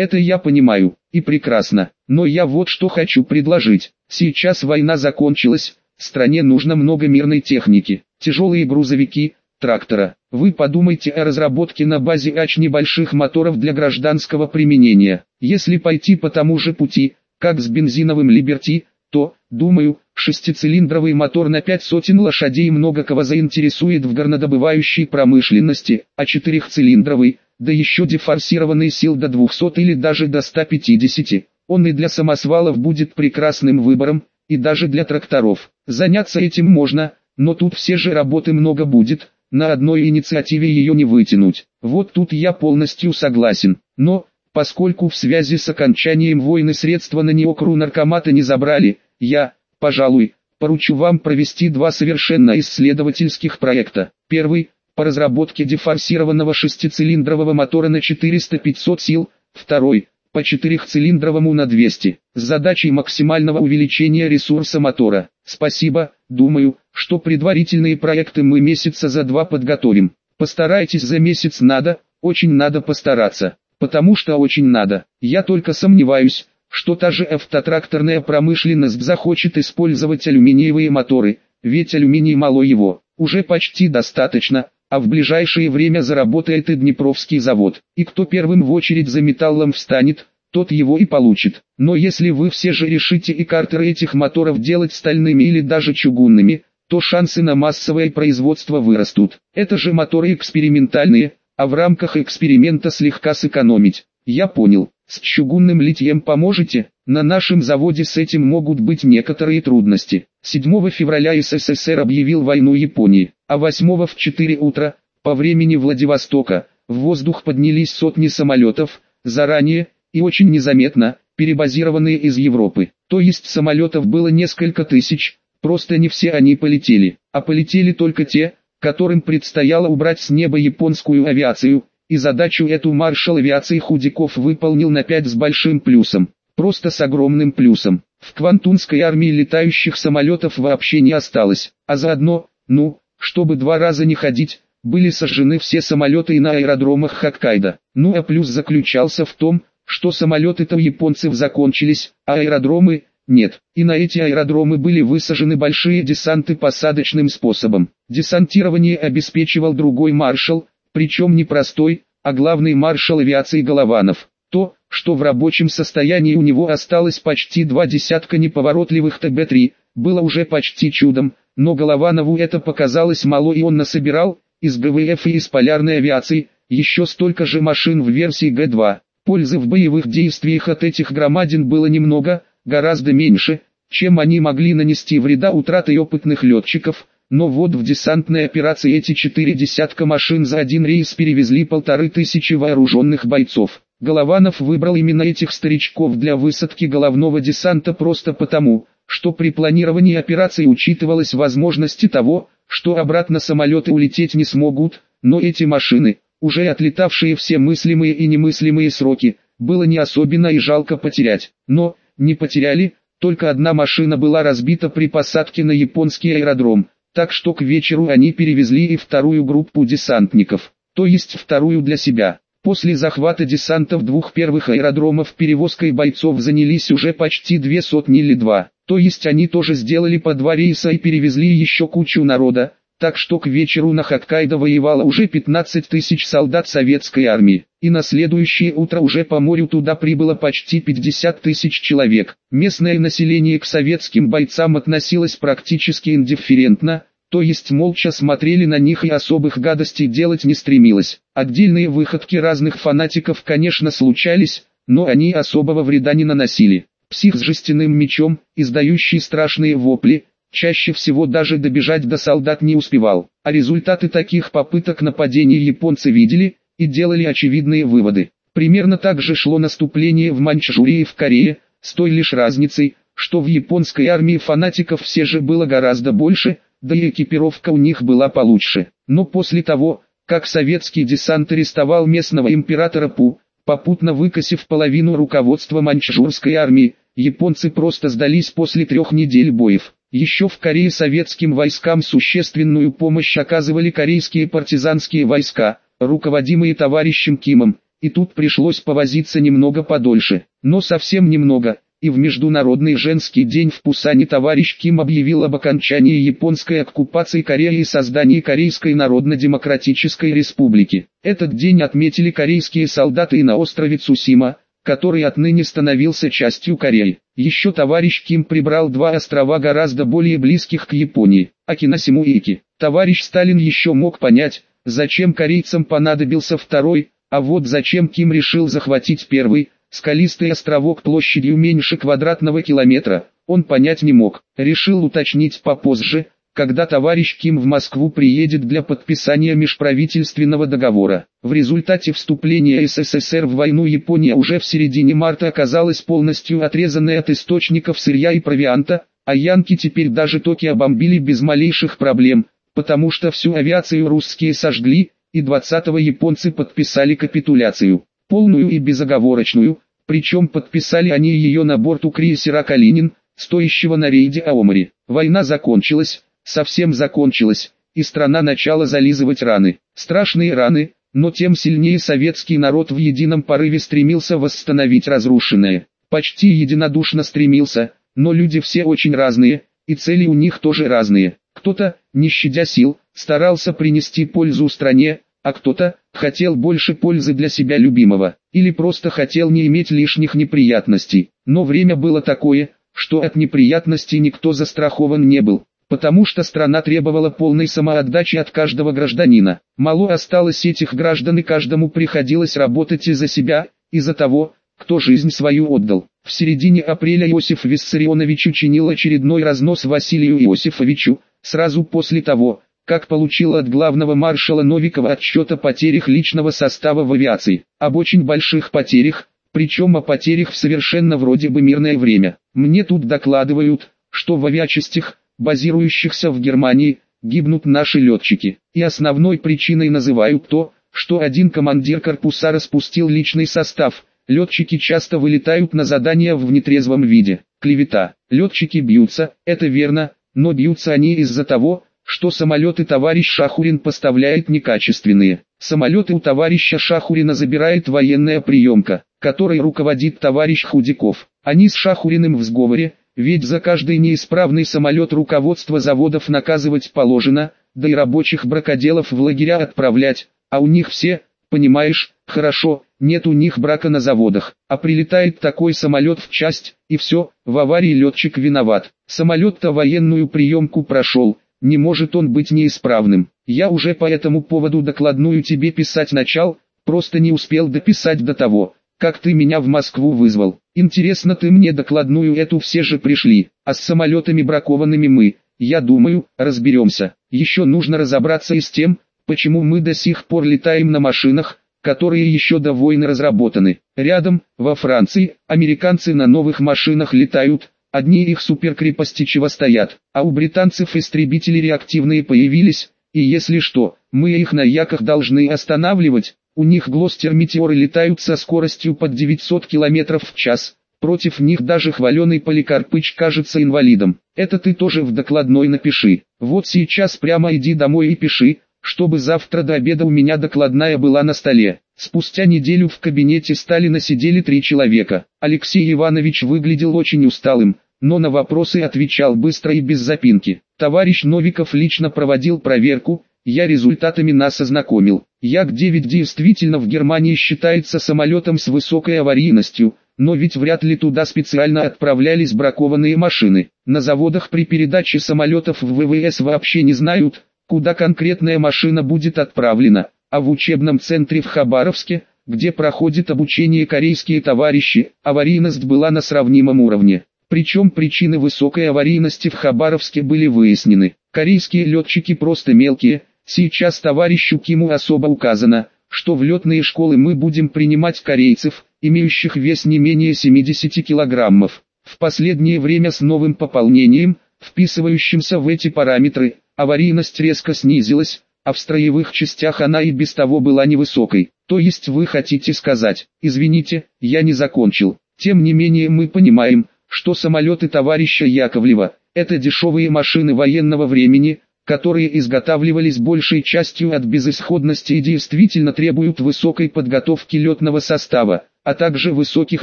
Это я понимаю, и прекрасно. Но я вот что хочу предложить. Сейчас война закончилась, стране нужно много мирной техники, тяжелые грузовики, трактора. Вы подумайте о разработке на базе АЧ небольших моторов для гражданского применения. Если пойти по тому же пути, как с бензиновым Либерти, то, думаю, шестицилиндровый мотор на пять сотен лошадей много кого заинтересует в горнодобывающей промышленности, а четырехцилиндровый, да еще дефорсированный сил до 200 или даже до 150, он и для самосвалов будет прекрасным выбором, и даже для тракторов. Заняться этим можно, но тут все же работы много будет, на одной инициативе ее не вытянуть. Вот тут я полностью согласен. Но, поскольку в связи с окончанием войны средства на неокру наркомата не забрали, я, пожалуй, поручу вам провести два совершенно исследовательских проекта. Первый – по разработке дефорсированного шестицилиндрового мотора на 400-500 сил, второй – по четырехцилиндровому на 200, с задачей максимального увеличения ресурса мотора. Спасибо, думаю, что предварительные проекты мы месяца за два подготовим. Постарайтесь за месяц надо, очень надо постараться, потому что очень надо. Я только сомневаюсь, что та же автотракторная промышленность захочет использовать алюминиевые моторы, ведь алюминий мало его, уже почти достаточно, а в ближайшее время заработает и Днепровский завод. И кто первым в очередь за металлом встанет, тот его и получит. Но если вы все же решите и картеры этих моторов делать стальными или даже чугунными, то шансы на массовое производство вырастут. Это же моторы экспериментальные, а в рамках эксперимента слегка сэкономить. Я понял, с чугунным литьем поможете? На нашем заводе с этим могут быть некоторые трудности. 7 февраля СССР объявил войну Японии а 8 в 4 утра, по времени Владивостока, в воздух поднялись сотни самолетов, заранее, и очень незаметно, перебазированные из Европы. То есть самолетов было несколько тысяч, просто не все они полетели, а полетели только те, которым предстояло убрать с неба японскую авиацию, и задачу эту маршал авиации Худяков выполнил на 5 с большим плюсом, просто с огромным плюсом. В Квантунской армии летающих самолетов вообще не осталось, а заодно, ну, чтобы два раза не ходить, были сожжены все самолеты и на аэродромах Хоккайдо. Ну а плюс заключался в том, что самолеты-то японцев закончились, а аэродромы – нет. И на эти аэродромы были высажены большие десанты посадочным способом. Десантирование обеспечивал другой маршал, причем не простой, а главный маршал авиации Голованов. То, что в рабочем состоянии у него осталось почти два десятка неповоротливых ТБ-3, было уже почти чудом, но Голованову это показалось мало и он насобирал, из ГВФ и из полярной авиации, еще столько же машин в версии Г-2. Пользы в боевых действиях от этих громадин было немного, гораздо меньше, чем они могли нанести вреда утратой опытных летчиков, но вот в десантной операции эти четыре десятка машин за один рейс перевезли полторы тысячи вооруженных бойцов. Голованов выбрал именно этих старичков для высадки головного десанта просто потому, что при планировании операции учитывалась возможность того, что обратно самолеты улететь не смогут, но эти машины, уже отлетавшие все мыслимые и немыслимые сроки, было не особенно и жалко потерять. Но, не потеряли, только одна машина была разбита при посадке на японский аэродром, так что к вечеру они перевезли и вторую группу десантников, то есть вторую для себя. После захвата десантов двух первых аэродромов перевозкой бойцов занялись уже почти две сотни или два. То есть они тоже сделали по два рейса и перевезли еще кучу народа, так что к вечеру на Хоккайдо воевало уже 15 тысяч солдат советской армии, и на следующее утро уже по морю туда прибыло почти 50 тысяч человек. Местное население к советским бойцам относилось практически индифферентно, то есть молча смотрели на них и особых гадостей делать не стремилось. Отдельные выходки разных фанатиков конечно случались, но они особого вреда не наносили. Псих с жестяным мечом, издающий страшные вопли, чаще всего даже добежать до солдат не успевал. А результаты таких попыток нападения японцы видели и делали очевидные выводы. Примерно так же шло наступление в Маньчжурии и в Корее, с той лишь разницей, что в японской армии фанатиков все же было гораздо больше, да и экипировка у них была получше. Но после того, как советский десант арестовал местного императора Пу, попутно выкосив половину руководства маньчжурской армии, японцы просто сдались после трех недель боев. Еще в Корее советским войскам существенную помощь оказывали корейские партизанские войска, руководимые товарищем Кимом, и тут пришлось повозиться немного подольше, но совсем немного, и в Международный женский день в Пусане товарищ Ким объявил об окончании японской оккупации Кореи и создании Корейской Народно-Демократической Республики. Этот день отметили корейские солдаты на острове Цусима, который отныне становился частью Кореи. Еще товарищ Ким прибрал два острова гораздо более близких к Японии, Акинасиму и Ики. Товарищ Сталин еще мог понять, зачем корейцам понадобился второй, а вот зачем Ким решил захватить первый, скалистый островок площадью меньше квадратного километра, он понять не мог. Решил уточнить попозже, когда товарищ Ким в Москву приедет для подписания межправительственного договора. В результате вступления СССР в войну Япония уже в середине марта оказалась полностью отрезанной от источников сырья и провианта, а янки теперь даже Токио бомбили без малейших проблем, потому что всю авиацию русские сожгли, и 20-го японцы подписали капитуляцию, полную и безоговорочную, причем подписали они ее на борту крейсера «Калинин», стоящего на рейде Аомори. Война закончилась, совсем закончилась, и страна начала зализывать раны. Страшные раны, но тем сильнее советский народ в едином порыве стремился восстановить разрушенное. Почти единодушно стремился, но люди все очень разные, и цели у них тоже разные. Кто-то, не щадя сил, старался принести пользу стране, а кто-то хотел больше пользы для себя любимого, или просто хотел не иметь лишних неприятностей. Но время было такое, что от неприятностей никто застрахован не был потому что страна требовала полной самоотдачи от каждого гражданина. Мало осталось этих граждан и каждому приходилось работать из-за себя, из-за того, кто жизнь свою отдал. В середине апреля Иосиф Виссарионович учинил очередной разнос Василию Иосифовичу, сразу после того, как получил от главного маршала Новикова отчет о потерях личного состава в авиации, об очень больших потерях, причем о потерях в совершенно вроде бы мирное время. Мне тут докладывают, что в авиачастях, базирующихся в Германии, гибнут наши летчики. И основной причиной называют то, что один командир корпуса распустил личный состав. Летчики часто вылетают на задания в нетрезвом виде. Клевета. Летчики бьются, это верно, но бьются они из-за того, что самолеты товарищ Шахурин поставляет некачественные. Самолеты у товарища Шахурина забирает военная приемка, которой руководит товарищ Худяков. Они с Шахуриным в сговоре, ведь за каждый неисправный самолет руководство заводов наказывать положено, да и рабочих бракоделов в лагеря отправлять, а у них все, понимаешь, хорошо, нет у них брака на заводах, а прилетает такой самолет в часть, и все, в аварии летчик виноват. Самолет-то военную приемку прошел, не может он быть неисправным. Я уже по этому поводу докладную тебе писать начал, просто не успел дописать до того, как ты меня в Москву вызвал. Интересно ты мне докладную эту все же пришли, а с самолетами бракованными мы, я думаю, разберемся. Еще нужно разобраться и с тем, почему мы до сих пор летаем на машинах, которые еще до войны разработаны. Рядом, во Франции, американцы на новых машинах летают, одни их суперкрепости чего стоят, а у британцев истребители реактивные появились, и если что, мы их на яках должны останавливать, у них глостер-метеоры летают со скоростью под 900 км в час. Против них даже хваленый Поликарпыч кажется инвалидом. Это ты тоже в докладной напиши. Вот сейчас прямо иди домой и пиши, чтобы завтра до обеда у меня докладная была на столе. Спустя неделю в кабинете Сталина сидели три человека. Алексей Иванович выглядел очень усталым, но на вопросы отвечал быстро и без запинки. Товарищ Новиков лично проводил проверку, я результатами нас ознакомил. Як-9 действительно в Германии считается самолетом с высокой аварийностью, но ведь вряд ли туда специально отправлялись бракованные машины. На заводах при передаче самолетов в ВВС вообще не знают, куда конкретная машина будет отправлена, а в учебном центре в Хабаровске, где проходит обучение корейские товарищи, аварийность была на сравнимом уровне. Причем причины высокой аварийности в Хабаровске были выяснены. Корейские летчики просто мелкие, Сейчас товарищу Киму особо указано, что в летные школы мы будем принимать корейцев, имеющих вес не менее 70 килограммов. В последнее время с новым пополнением, вписывающимся в эти параметры, аварийность резко снизилась, а в строевых частях она и без того была невысокой. То есть вы хотите сказать, извините, я не закончил. Тем не менее мы понимаем, что самолеты товарища Яковлева – это дешевые машины военного времени, которые изготавливались большей частью от безысходности и действительно требуют высокой подготовки летного состава, а также высоких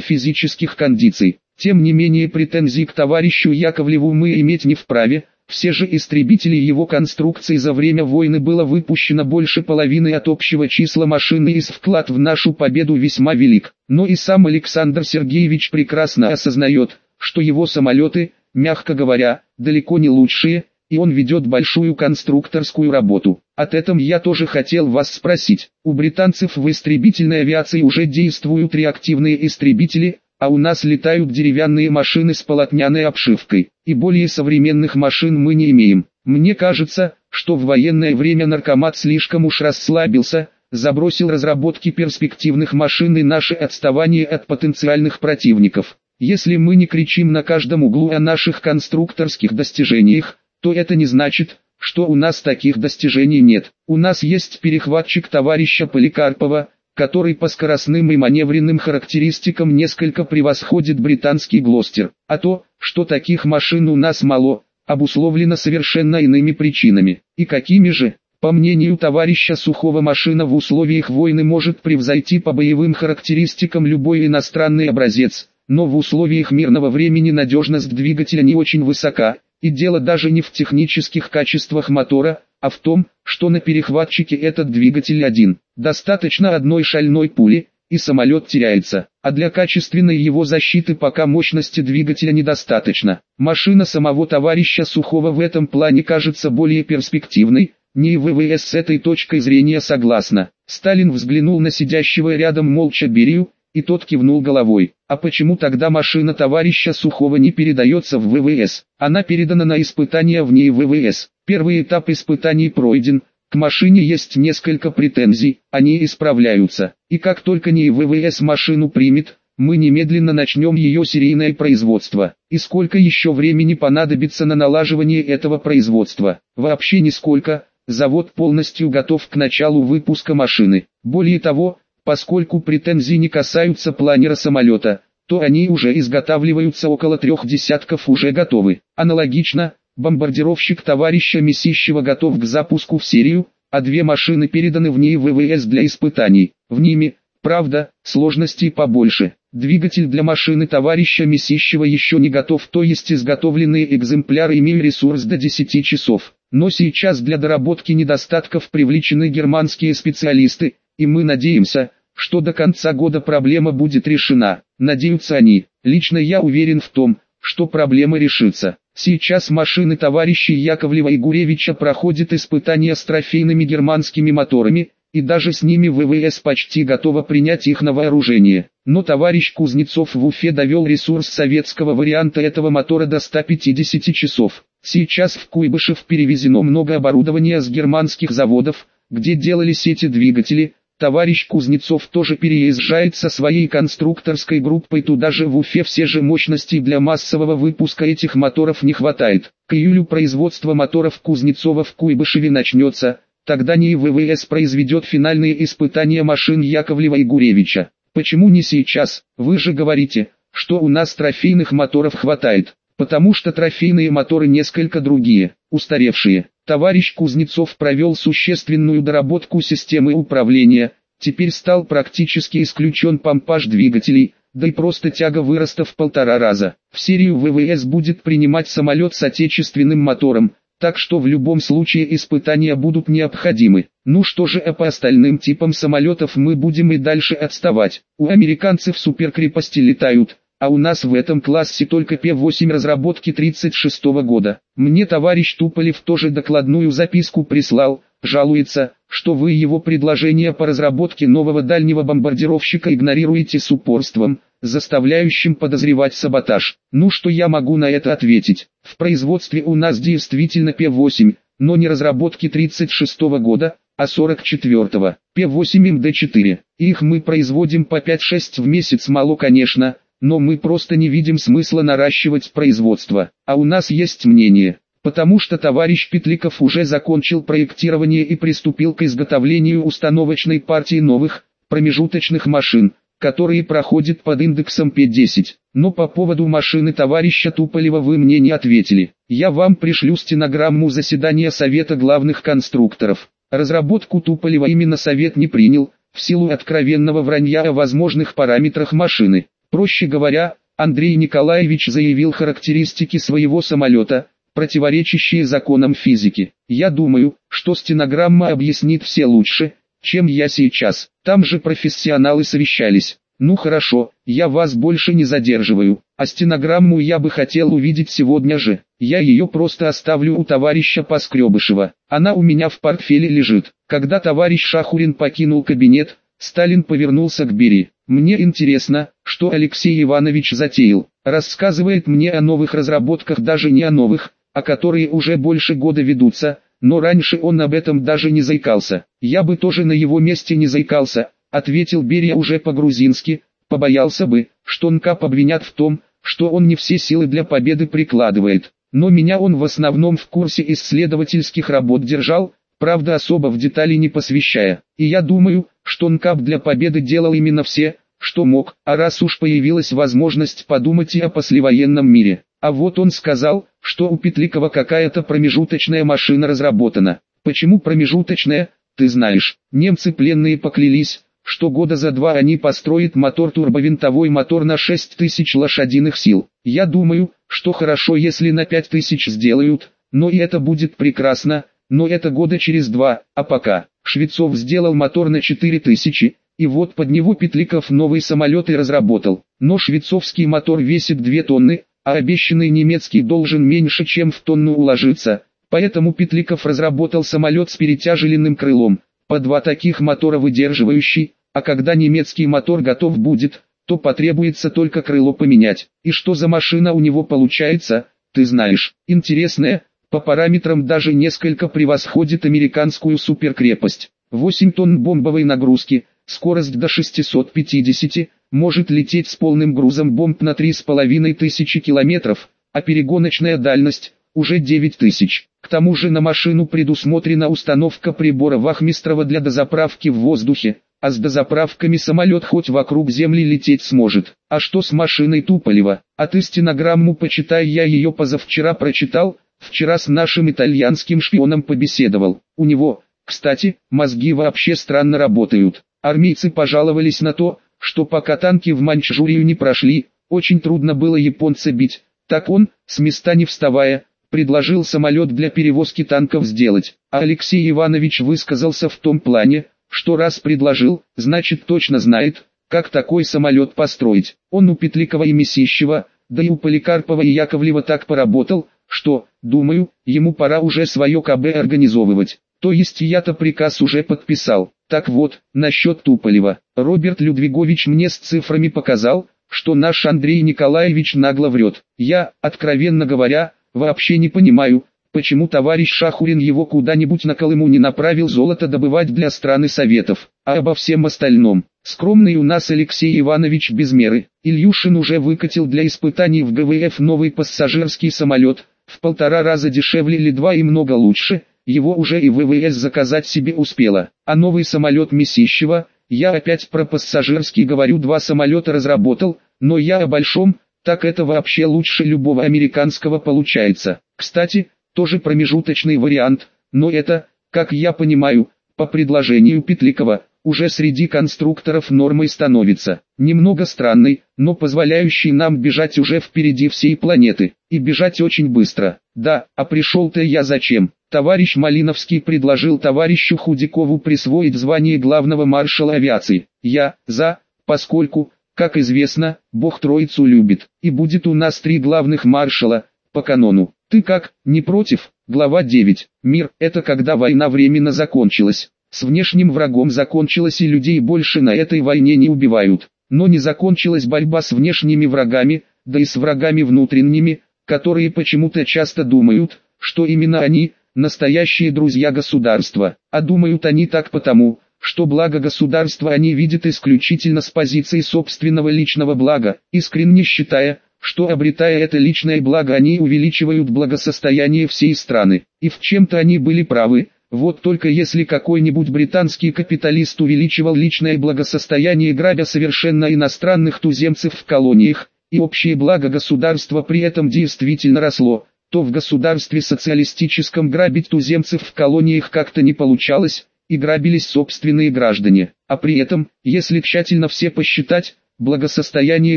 физических кондиций. Тем не менее претензий к товарищу Яковлеву мы иметь не вправе, все же истребители его конструкции за время войны было выпущено больше половины от общего числа машины и вклад в нашу победу весьма велик. Но и сам Александр Сергеевич прекрасно осознает, что его самолеты, мягко говоря, далеко не лучшие, и он ведет большую конструкторскую работу. От этом я тоже хотел вас спросить. У британцев в истребительной авиации уже действуют реактивные истребители, а у нас летают деревянные машины с полотняной обшивкой, и более современных машин мы не имеем. Мне кажется, что в военное время наркомат слишком уж расслабился, забросил разработки перспективных машин и наше отставание от потенциальных противников. Если мы не кричим на каждом углу о наших конструкторских достижениях, то это не значит, что у нас таких достижений нет. У нас есть перехватчик товарища Поликарпова, который по скоростным и маневренным характеристикам несколько превосходит британский Глостер, а то, что таких машин у нас мало, обусловлено совершенно иными причинами. И какими же? По мнению товарища Сухого машина в условиях войны может превзойти по боевым характеристикам любой иностранный образец, но в условиях мирного времени надежность двигателя не очень высока, и дело даже не в технических качествах мотора, а в том, что на перехватчике этот двигатель один. Достаточно одной шальной пули, и самолет теряется, а для качественной его защиты пока мощности двигателя недостаточно. Машина самого товарища Сухого в этом плане кажется более перспективной, не ВВС с этой точкой зрения согласна. Сталин взглянул на сидящего рядом молча Берию, и тот кивнул головой. А почему тогда машина товарища Сухого не передается в ВВС? Она передана на испытания в ней ВВС. Первый этап испытаний пройден, к машине есть несколько претензий, они исправляются. И как только не ВВС машину примет, мы немедленно начнем ее серийное производство. И сколько еще времени понадобится на налаживание этого производства? Вообще нисколько, завод полностью готов к началу выпуска машины. Более того, поскольку претензии не касаются планера самолета, то они уже изготавливаются около трех десятков уже готовы. Аналогично, Бомбардировщик товарища Месищева готов к запуску в серию, а две машины переданы в ней ВВС для испытаний. В ними, правда, сложностей побольше. Двигатель для машины товарища Месищева еще не готов, то есть изготовленные экземпляры имеют ресурс до 10 часов. Но сейчас для доработки недостатков привлечены германские специалисты, и мы надеемся, что до конца года проблема будет решена. Надеются они. Лично я уверен в том, что проблема решится. Сейчас машины товарищей Яковлева и Гуревича проходят испытания с трофейными германскими моторами, и даже с ними ВВС почти готова принять их на вооружение. Но товарищ Кузнецов в Уфе довел ресурс советского варианта этого мотора до 150 часов. Сейчас в Куйбышев перевезено много оборудования с германских заводов, где делались эти двигатели, Товарищ Кузнецов тоже переезжает со своей конструкторской группой туда же в Уфе все же мощности для массового выпуска этих моторов не хватает. К июлю производство моторов Кузнецова в Куйбышеве начнется, тогда НИИ ВВС произведет финальные испытания машин Яковлева и Гуревича. Почему не сейчас? Вы же говорите, что у нас трофейных моторов хватает, потому что трофейные моторы несколько другие, устаревшие. Товарищ Кузнецов провел существенную доработку системы управления, теперь стал практически исключен помпаж двигателей, да и просто тяга выросла в полтора раза. В серию ВВС будет принимать самолет с отечественным мотором, так что в любом случае испытания будут необходимы. Ну что же а по остальным типам самолетов мы будем и дальше отставать. У американцев суперкрепости летают, а у нас в этом классе только П-8 разработки 36 -го года. Мне товарищ Туполев тоже докладную записку прислал, жалуется, что вы его предложение по разработке нового дальнего бомбардировщика игнорируете с упорством, заставляющим подозревать саботаж. Ну что я могу на это ответить? В производстве у нас действительно П-8, но не разработки 36 -го года, а 44-го. П-8 МД-4. Их мы производим по 5-6 в месяц мало конечно, но мы просто не видим смысла наращивать производство, а у нас есть мнение, потому что товарищ Петликов уже закончил проектирование и приступил к изготовлению установочной партии новых, промежуточных машин, которые проходят под индексом P10. Но по поводу машины товарища Туполева вы мне не ответили. Я вам пришлю стенограмму заседания Совета главных конструкторов. Разработку Туполева именно Совет не принял, в силу откровенного вранья о возможных параметрах машины. Проще говоря, Андрей Николаевич заявил характеристики своего самолета, противоречащие законам физики. Я думаю, что стенограмма объяснит все лучше, чем я сейчас. Там же профессионалы совещались. Ну хорошо, я вас больше не задерживаю, а стенограмму я бы хотел увидеть сегодня же. Я ее просто оставлю у товарища Поскребышева. Она у меня в портфеле лежит. Когда товарищ Шахурин покинул кабинет, Сталин повернулся к Бери. Мне интересно, что Алексей Иванович затеял. Рассказывает мне о новых разработках, даже не о новых, а которые уже больше года ведутся, но раньше он об этом даже не заикался. Я бы тоже на его месте не заикался, ответил Берия уже по-грузински, побоялся бы, что НКАП обвинят в том, что он не все силы для победы прикладывает. Но меня он в основном в курсе исследовательских работ держал, правда особо в детали не посвящая. И я думаю, что НКАП для победы делал именно все, что мог, а раз уж появилась возможность подумать и о послевоенном мире. А вот он сказал, что у Петликова какая-то промежуточная машина разработана. Почему промежуточная, ты знаешь. Немцы пленные поклялись, что года за два они построят мотор-турбовинтовой мотор на 6000 лошадиных сил. Я думаю, что хорошо если на 5000 сделают, но и это будет прекрасно, но это года через два, а пока. Швецов сделал мотор на 4000, и вот под него Петликов новый самолет и разработал. Но швецовский мотор весит 2 тонны, а обещанный немецкий должен меньше чем в тонну уложиться, поэтому Петликов разработал самолет с перетяжеленным крылом, по два таких мотора выдерживающий, а когда немецкий мотор готов будет, то потребуется только крыло поменять. И что за машина у него получается, ты знаешь, интересная, по параметрам даже несколько превосходит американскую суперкрепость. 8 тонн бомбовой нагрузки, скорость до 650 может лететь с полным грузом бомб на 3500 километров, а перегоночная дальность уже 9000. К тому же на машину предусмотрена установка прибора Вахмистрова для дозаправки в воздухе, а с дозаправками самолет хоть вокруг земли лететь сможет. А что с машиной Туполева? А ты стенограмму почитай, я ее позавчера прочитал, вчера с нашим итальянским шпионом побеседовал. У него, кстати, мозги вообще странно работают. Армейцы пожаловались на то, что пока танки в Маньчжурию не прошли, очень трудно было японца бить. Так он, с места не вставая, предложил самолет для перевозки танков сделать. А Алексей Иванович высказался в том плане, что раз предложил, значит точно знает, как такой самолет построить. Он у Петликова и Месищева, да и у Поликарпова и Яковлева так поработал, что, думаю, ему пора уже свое КБ организовывать. То есть я-то приказ уже подписал. Так вот, насчет Туполева. Роберт Людвигович мне с цифрами показал, что наш Андрей Николаевич нагло врет. Я, откровенно говоря, вообще не понимаю, почему товарищ Шахурин его куда-нибудь на Колыму не направил золото добывать для страны Советов, а обо всем остальном. Скромный у нас Алексей Иванович без меры. Ильюшин уже выкатил для испытаний в ГВФ новый пассажирский самолет, в полтора раза дешевле или два и много лучше, его уже и ВВС заказать себе успела. А новый самолет Месищева, я опять про пассажирский говорю, два самолета разработал, но я о большом, так это вообще лучше любого американского получается. Кстати, тоже промежуточный вариант, но это, как я понимаю, по предложению Петликова, уже среди конструкторов нормой становится. Немного странный, но позволяющий нам бежать уже впереди всей планеты. И бежать очень быстро. Да, а пришел-то я зачем? Товарищ Малиновский предложил товарищу Худякову присвоить звание главного маршала авиации. Я, за, поскольку, как известно, Бог Троицу любит. И будет у нас три главных маршала, по канону. Ты как, не против? Глава 9. Мир – это когда война временно закончилась. С внешним врагом закончилась и людей больше на этой войне не убивают. Но не закончилась борьба с внешними врагами, да и с врагами внутренними, которые почему-то часто думают, что именно они – настоящие друзья государства. А думают они так потому, что благо государства они видят исключительно с позиции собственного личного блага, искренне считая, что обретая это личное благо они увеличивают благосостояние всей страны. И в чем-то они были правы – Вот только если какой-нибудь британский капиталист увеличивал личное благосостояние грабя совершенно иностранных туземцев в колониях, и общее благо государства при этом действительно росло, то в государстве социалистическом грабить туземцев в колониях как-то не получалось, и грабились собственные граждане, а при этом, если тщательно все посчитать, благосостояние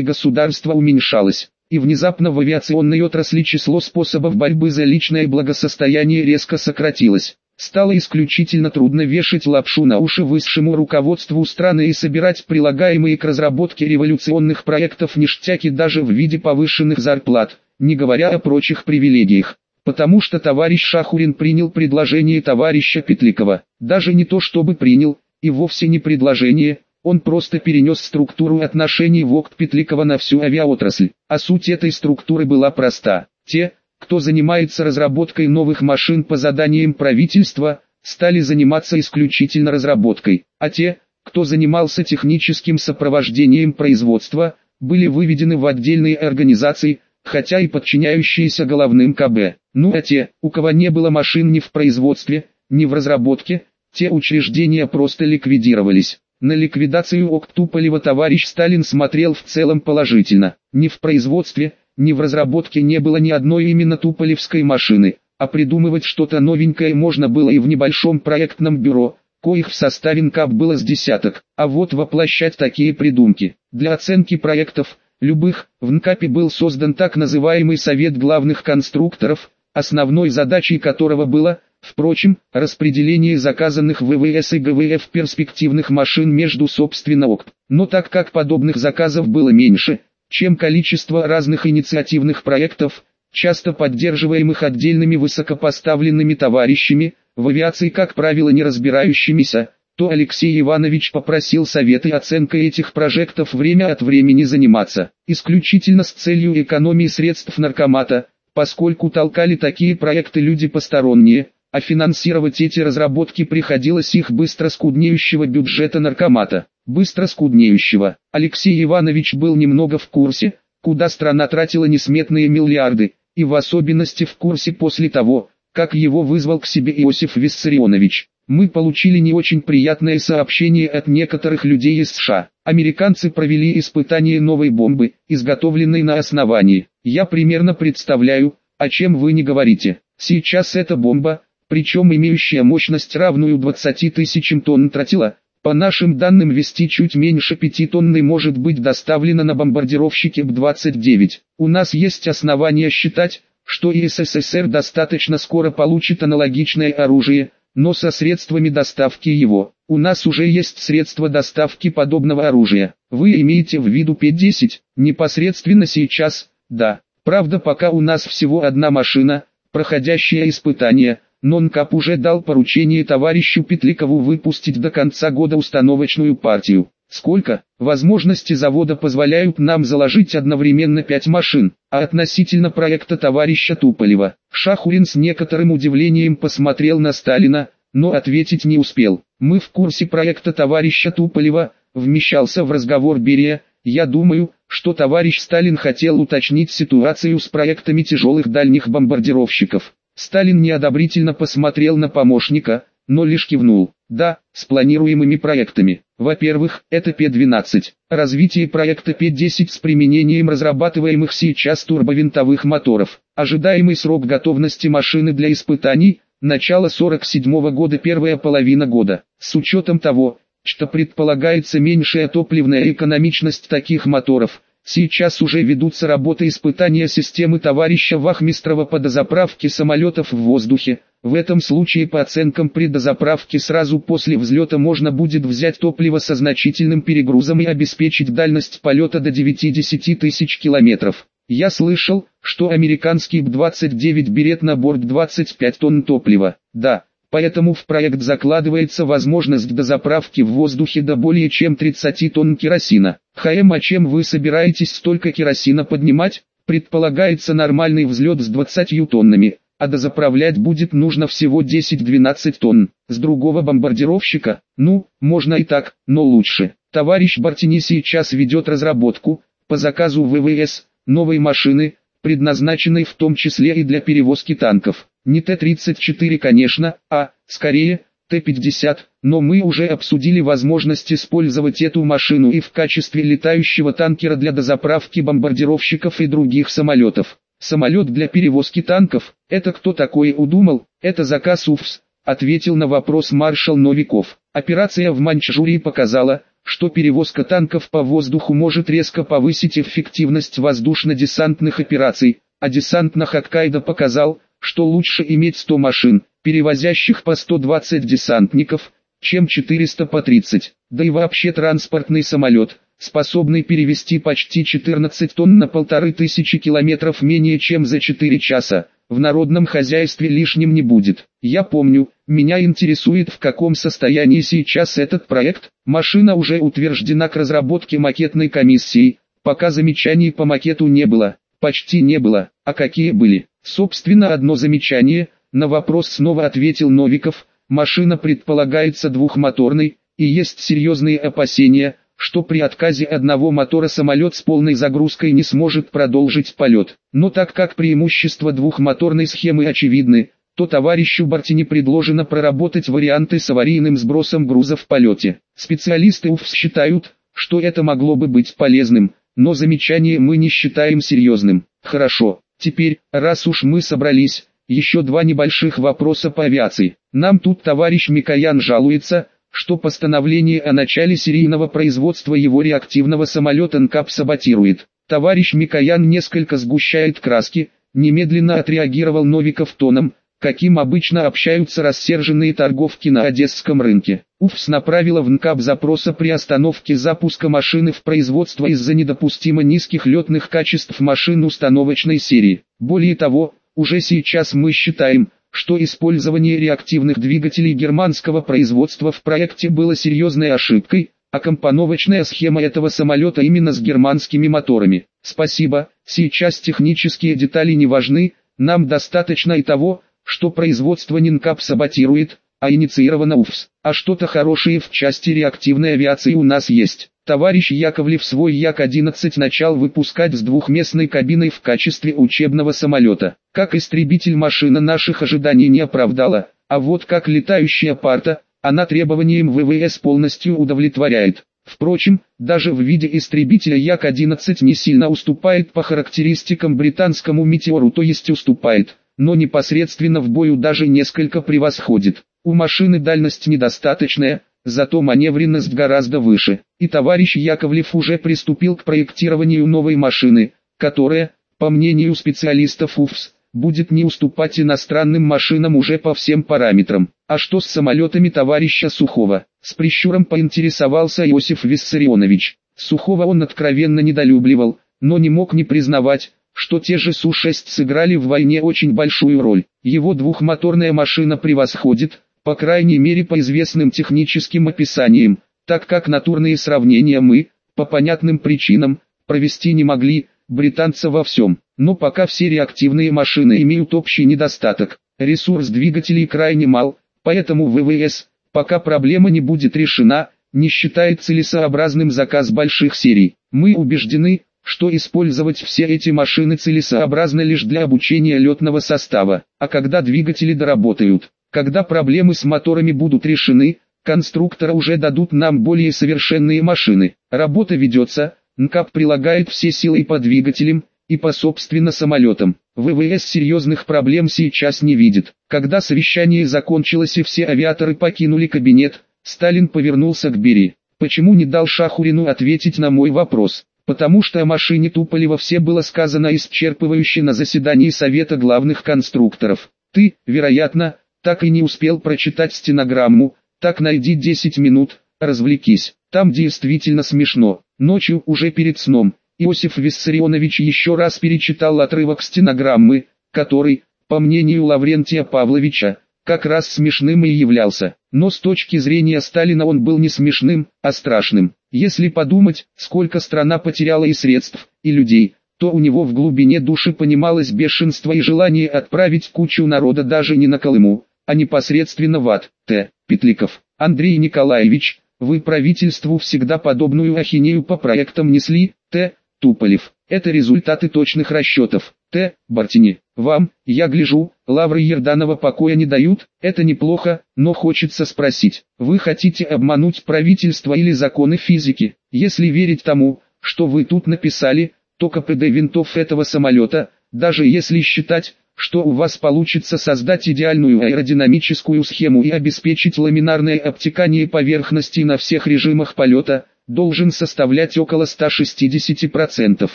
государства уменьшалось, и внезапно в авиационной отрасли число способов борьбы за личное благосостояние резко сократилось. Стало исключительно трудно вешать лапшу на уши высшему руководству страны и собирать прилагаемые к разработке революционных проектов ништяки даже в виде повышенных зарплат, не говоря о прочих привилегиях. Потому что товарищ Шахурин принял предложение товарища Петликова. Даже не то чтобы принял, и вовсе не предложение, он просто перенес структуру отношений ВОКТ Петликова на всю авиаотрасль. А суть этой структуры была проста. Те, кто занимается разработкой новых машин по заданиям правительства, стали заниматься исключительно разработкой, а те, кто занимался техническим сопровождением производства, были выведены в отдельные организации, хотя и подчиняющиеся головным КБ. Ну а те, у кого не было машин ни в производстве, ни в разработке, те учреждения просто ликвидировались. На ликвидацию Октуполева товарищ Сталин смотрел в целом положительно. Ни в производстве, ни в разработке не было ни одной именно туполевской машины, а придумывать что-то новенькое можно было и в небольшом проектном бюро, коих в составе НКАП было с десяток, а вот воплощать такие придумки. Для оценки проектов, любых, в НКАПе был создан так называемый Совет главных конструкторов, основной задачей которого было, впрочем, распределение заказанных ВВС и ГВФ перспективных машин между собственно ОКП. Но так как подобных заказов было меньше, чем количество разных инициативных проектов, часто поддерживаемых отдельными высокопоставленными товарищами, в авиации как правило не разбирающимися, то Алексей Иванович попросил советы оценкой этих прожектов время от времени заниматься, исключительно с целью экономии средств наркомата, поскольку толкали такие проекты люди посторонние, а финансировать эти разработки приходилось их быстро скуднеющего бюджета наркомата. Быстро скуднеющего, Алексей Иванович был немного в курсе, куда страна тратила несметные миллиарды, и в особенности в курсе после того, как его вызвал к себе Иосиф Виссарионович. Мы получили не очень приятное сообщение от некоторых людей из США. Американцы провели испытание новой бомбы, изготовленной на основании. Я примерно представляю, о чем вы не говорите. Сейчас эта бомба, причем имеющая мощность равную 20 тысячам тонн тротила, по нашим данным вести чуть меньше 5 тонны может быть доставлено на бомбардировщике Б-29. У нас есть основания считать, что и СССР достаточно скоро получит аналогичное оружие, но со средствами доставки его. У нас уже есть средства доставки подобного оружия. Вы имеете в виду П-10, непосредственно сейчас, да. Правда пока у нас всего одна машина, проходящая испытания, Нонкап уже дал поручение товарищу Петликову выпустить до конца года установочную партию. Сколько? Возможности завода позволяют нам заложить одновременно пять машин, а относительно проекта товарища Туполева. Шахурин с некоторым удивлением посмотрел на Сталина, но ответить не успел. Мы в курсе проекта товарища Туполева, вмешался в разговор Берия, я думаю, что товарищ Сталин хотел уточнить ситуацию с проектами тяжелых дальних бомбардировщиков. Сталин неодобрительно посмотрел на помощника, но лишь кивнул. Да, с планируемыми проектами. Во-первых, это П-12. Развитие проекта П-10 с применением разрабатываемых сейчас турбовинтовых моторов. Ожидаемый срок готовности машины для испытаний – начало 47 -го года первая половина года. С учетом того, что предполагается меньшая топливная экономичность таких моторов – Сейчас уже ведутся работы испытания системы товарища Вахмистрова по дозаправке самолетов в воздухе. В этом случае по оценкам при дозаправке сразу после взлета можно будет взять топливо со значительным перегрузом и обеспечить дальность полета до 9-10 тысяч километров. Я слышал, что американский Б-29 берет на борт 25 тонн топлива. Да, Поэтому в проект закладывается возможность дозаправки в воздухе до более чем 30 тонн керосина. ХМ, а чем вы собираетесь столько керосина поднимать? Предполагается нормальный взлет с 20 тоннами, а дозаправлять будет нужно всего 10-12 тонн. С другого бомбардировщика, ну, можно и так, но лучше. Товарищ Бартини сейчас ведет разработку, по заказу ВВС, новой машины, предназначенной в том числе и для перевозки танков. Не Т-34 конечно, а, скорее, Т-50, но мы уже обсудили возможность использовать эту машину и в качестве летающего танкера для дозаправки бомбардировщиков и других самолетов. Самолет для перевозки танков, это кто такой удумал, это заказ УФС, ответил на вопрос маршал Новиков. Операция в Маньчжурии показала, что перевозка танков по воздуху может резко повысить эффективность воздушно-десантных операций, а десант на Хоккайдо показал, что лучше иметь 100 машин, перевозящих по 120 десантников, чем 400 по 30. Да и вообще транспортный самолет, способный перевести почти 14 тонн на полторы тысячи километров менее чем за 4 часа, в народном хозяйстве лишним не будет. Я помню, меня интересует в каком состоянии сейчас этот проект. Машина уже утверждена к разработке макетной комиссии, пока замечаний по макету не было, почти не было, а какие были. Собственно одно замечание, на вопрос снова ответил Новиков, машина предполагается двухмоторной, и есть серьезные опасения, что при отказе одного мотора самолет с полной загрузкой не сможет продолжить полет. Но так как преимущества двухмоторной схемы очевидны, то товарищу Бартини предложено проработать варианты с аварийным сбросом груза в полете. Специалисты УФС считают, что это могло бы быть полезным, но замечание мы не считаем серьезным. Хорошо, теперь, раз уж мы собрались, еще два небольших вопроса по авиации. Нам тут товарищ Микоян жалуется, что постановление о начале серийного производства его реактивного самолета НКАП саботирует. Товарищ Микоян несколько сгущает краски, немедленно отреагировал Новиков тоном, каким обычно общаются рассерженные торговки на одесском рынке. УФС направила в НКАП запрос о приостановке запуска машины в производство из-за недопустимо низких летных качеств машин установочной серии. Более того, уже сейчас мы считаем, что использование реактивных двигателей германского производства в проекте было серьезной ошибкой, а компоновочная схема этого самолета именно с германскими моторами. Спасибо, сейчас технические детали не важны, нам достаточно и того, что производство Нинкап саботирует, а инициировано УФС. А что-то хорошее в части реактивной авиации у нас есть. Товарищ Яковлев свой Як-11 начал выпускать с двухместной кабиной в качестве учебного самолета. Как истребитель машина наших ожиданий не оправдала, а вот как летающая парта, она требованиям ВВС полностью удовлетворяет. Впрочем, даже в виде истребителя Як-11 не сильно уступает по характеристикам британскому метеору, то есть уступает, но непосредственно в бою даже несколько превосходит. У машины дальность недостаточная, зато маневренность гораздо выше. И товарищ Яковлев уже приступил к проектированию новой машины, которая, по мнению специалистов УФС, будет не уступать иностранным машинам уже по всем параметрам. А что с самолетами товарища Сухого? С прищуром поинтересовался Иосиф Виссарионович. Сухого он откровенно недолюбливал, но не мог не признавать, что те же Су-6 сыграли в войне очень большую роль. Его двухмоторная машина превосходит, по крайней мере по известным техническим описаниям, так как натурные сравнения мы, по понятным причинам, провести не могли, британца во всем. Но пока все реактивные машины имеют общий недостаток, ресурс двигателей крайне мал, поэтому ВВС, пока проблема не будет решена, не считает целесообразным заказ больших серий. Мы убеждены, что использовать все эти машины целесообразно лишь для обучения летного состава, а когда двигатели доработают, когда проблемы с моторами будут решены, конструктора уже дадут нам более совершенные машины. Работа ведется, НКАП прилагает все силы и по двигателям, и по собственно самолетам. ВВС серьезных проблем сейчас не видит. Когда совещание закончилось и все авиаторы покинули кабинет, Сталин повернулся к Бери. Почему не дал Шахурину ответить на мой вопрос? Потому что о машине Туполева все было сказано исчерпывающе на заседании Совета главных конструкторов. Ты, вероятно, так и не успел прочитать стенограмму, так найди 10 минут, развлекись. Там действительно смешно. Ночью, уже перед сном, Иосиф Виссарионович еще раз перечитал отрывок стенограммы, который, по мнению Лаврентия Павловича, как раз смешным и являлся. Но с точки зрения Сталина он был не смешным, а страшным. Если подумать, сколько страна потеряла и средств, и людей, то у него в глубине души понималось бешенство и желание отправить кучу народа даже не на Колыму, а непосредственно в ад. Т. Петликов. Андрей Николаевич, вы правительству всегда подобную ахинею по проектам несли. Т. Туполев. Это результаты точных расчетов. Т. Бартини. Вам, я гляжу, лавры Ерданова покоя не дают, это неплохо, но хочется спросить, вы хотите обмануть правительство или законы физики? Если верить тому, что вы тут написали, то КПД винтов этого самолета, даже если считать, что у вас получится создать идеальную аэродинамическую схему и обеспечить ламинарное обтекание поверхностей на всех режимах полета, должен составлять около 160%.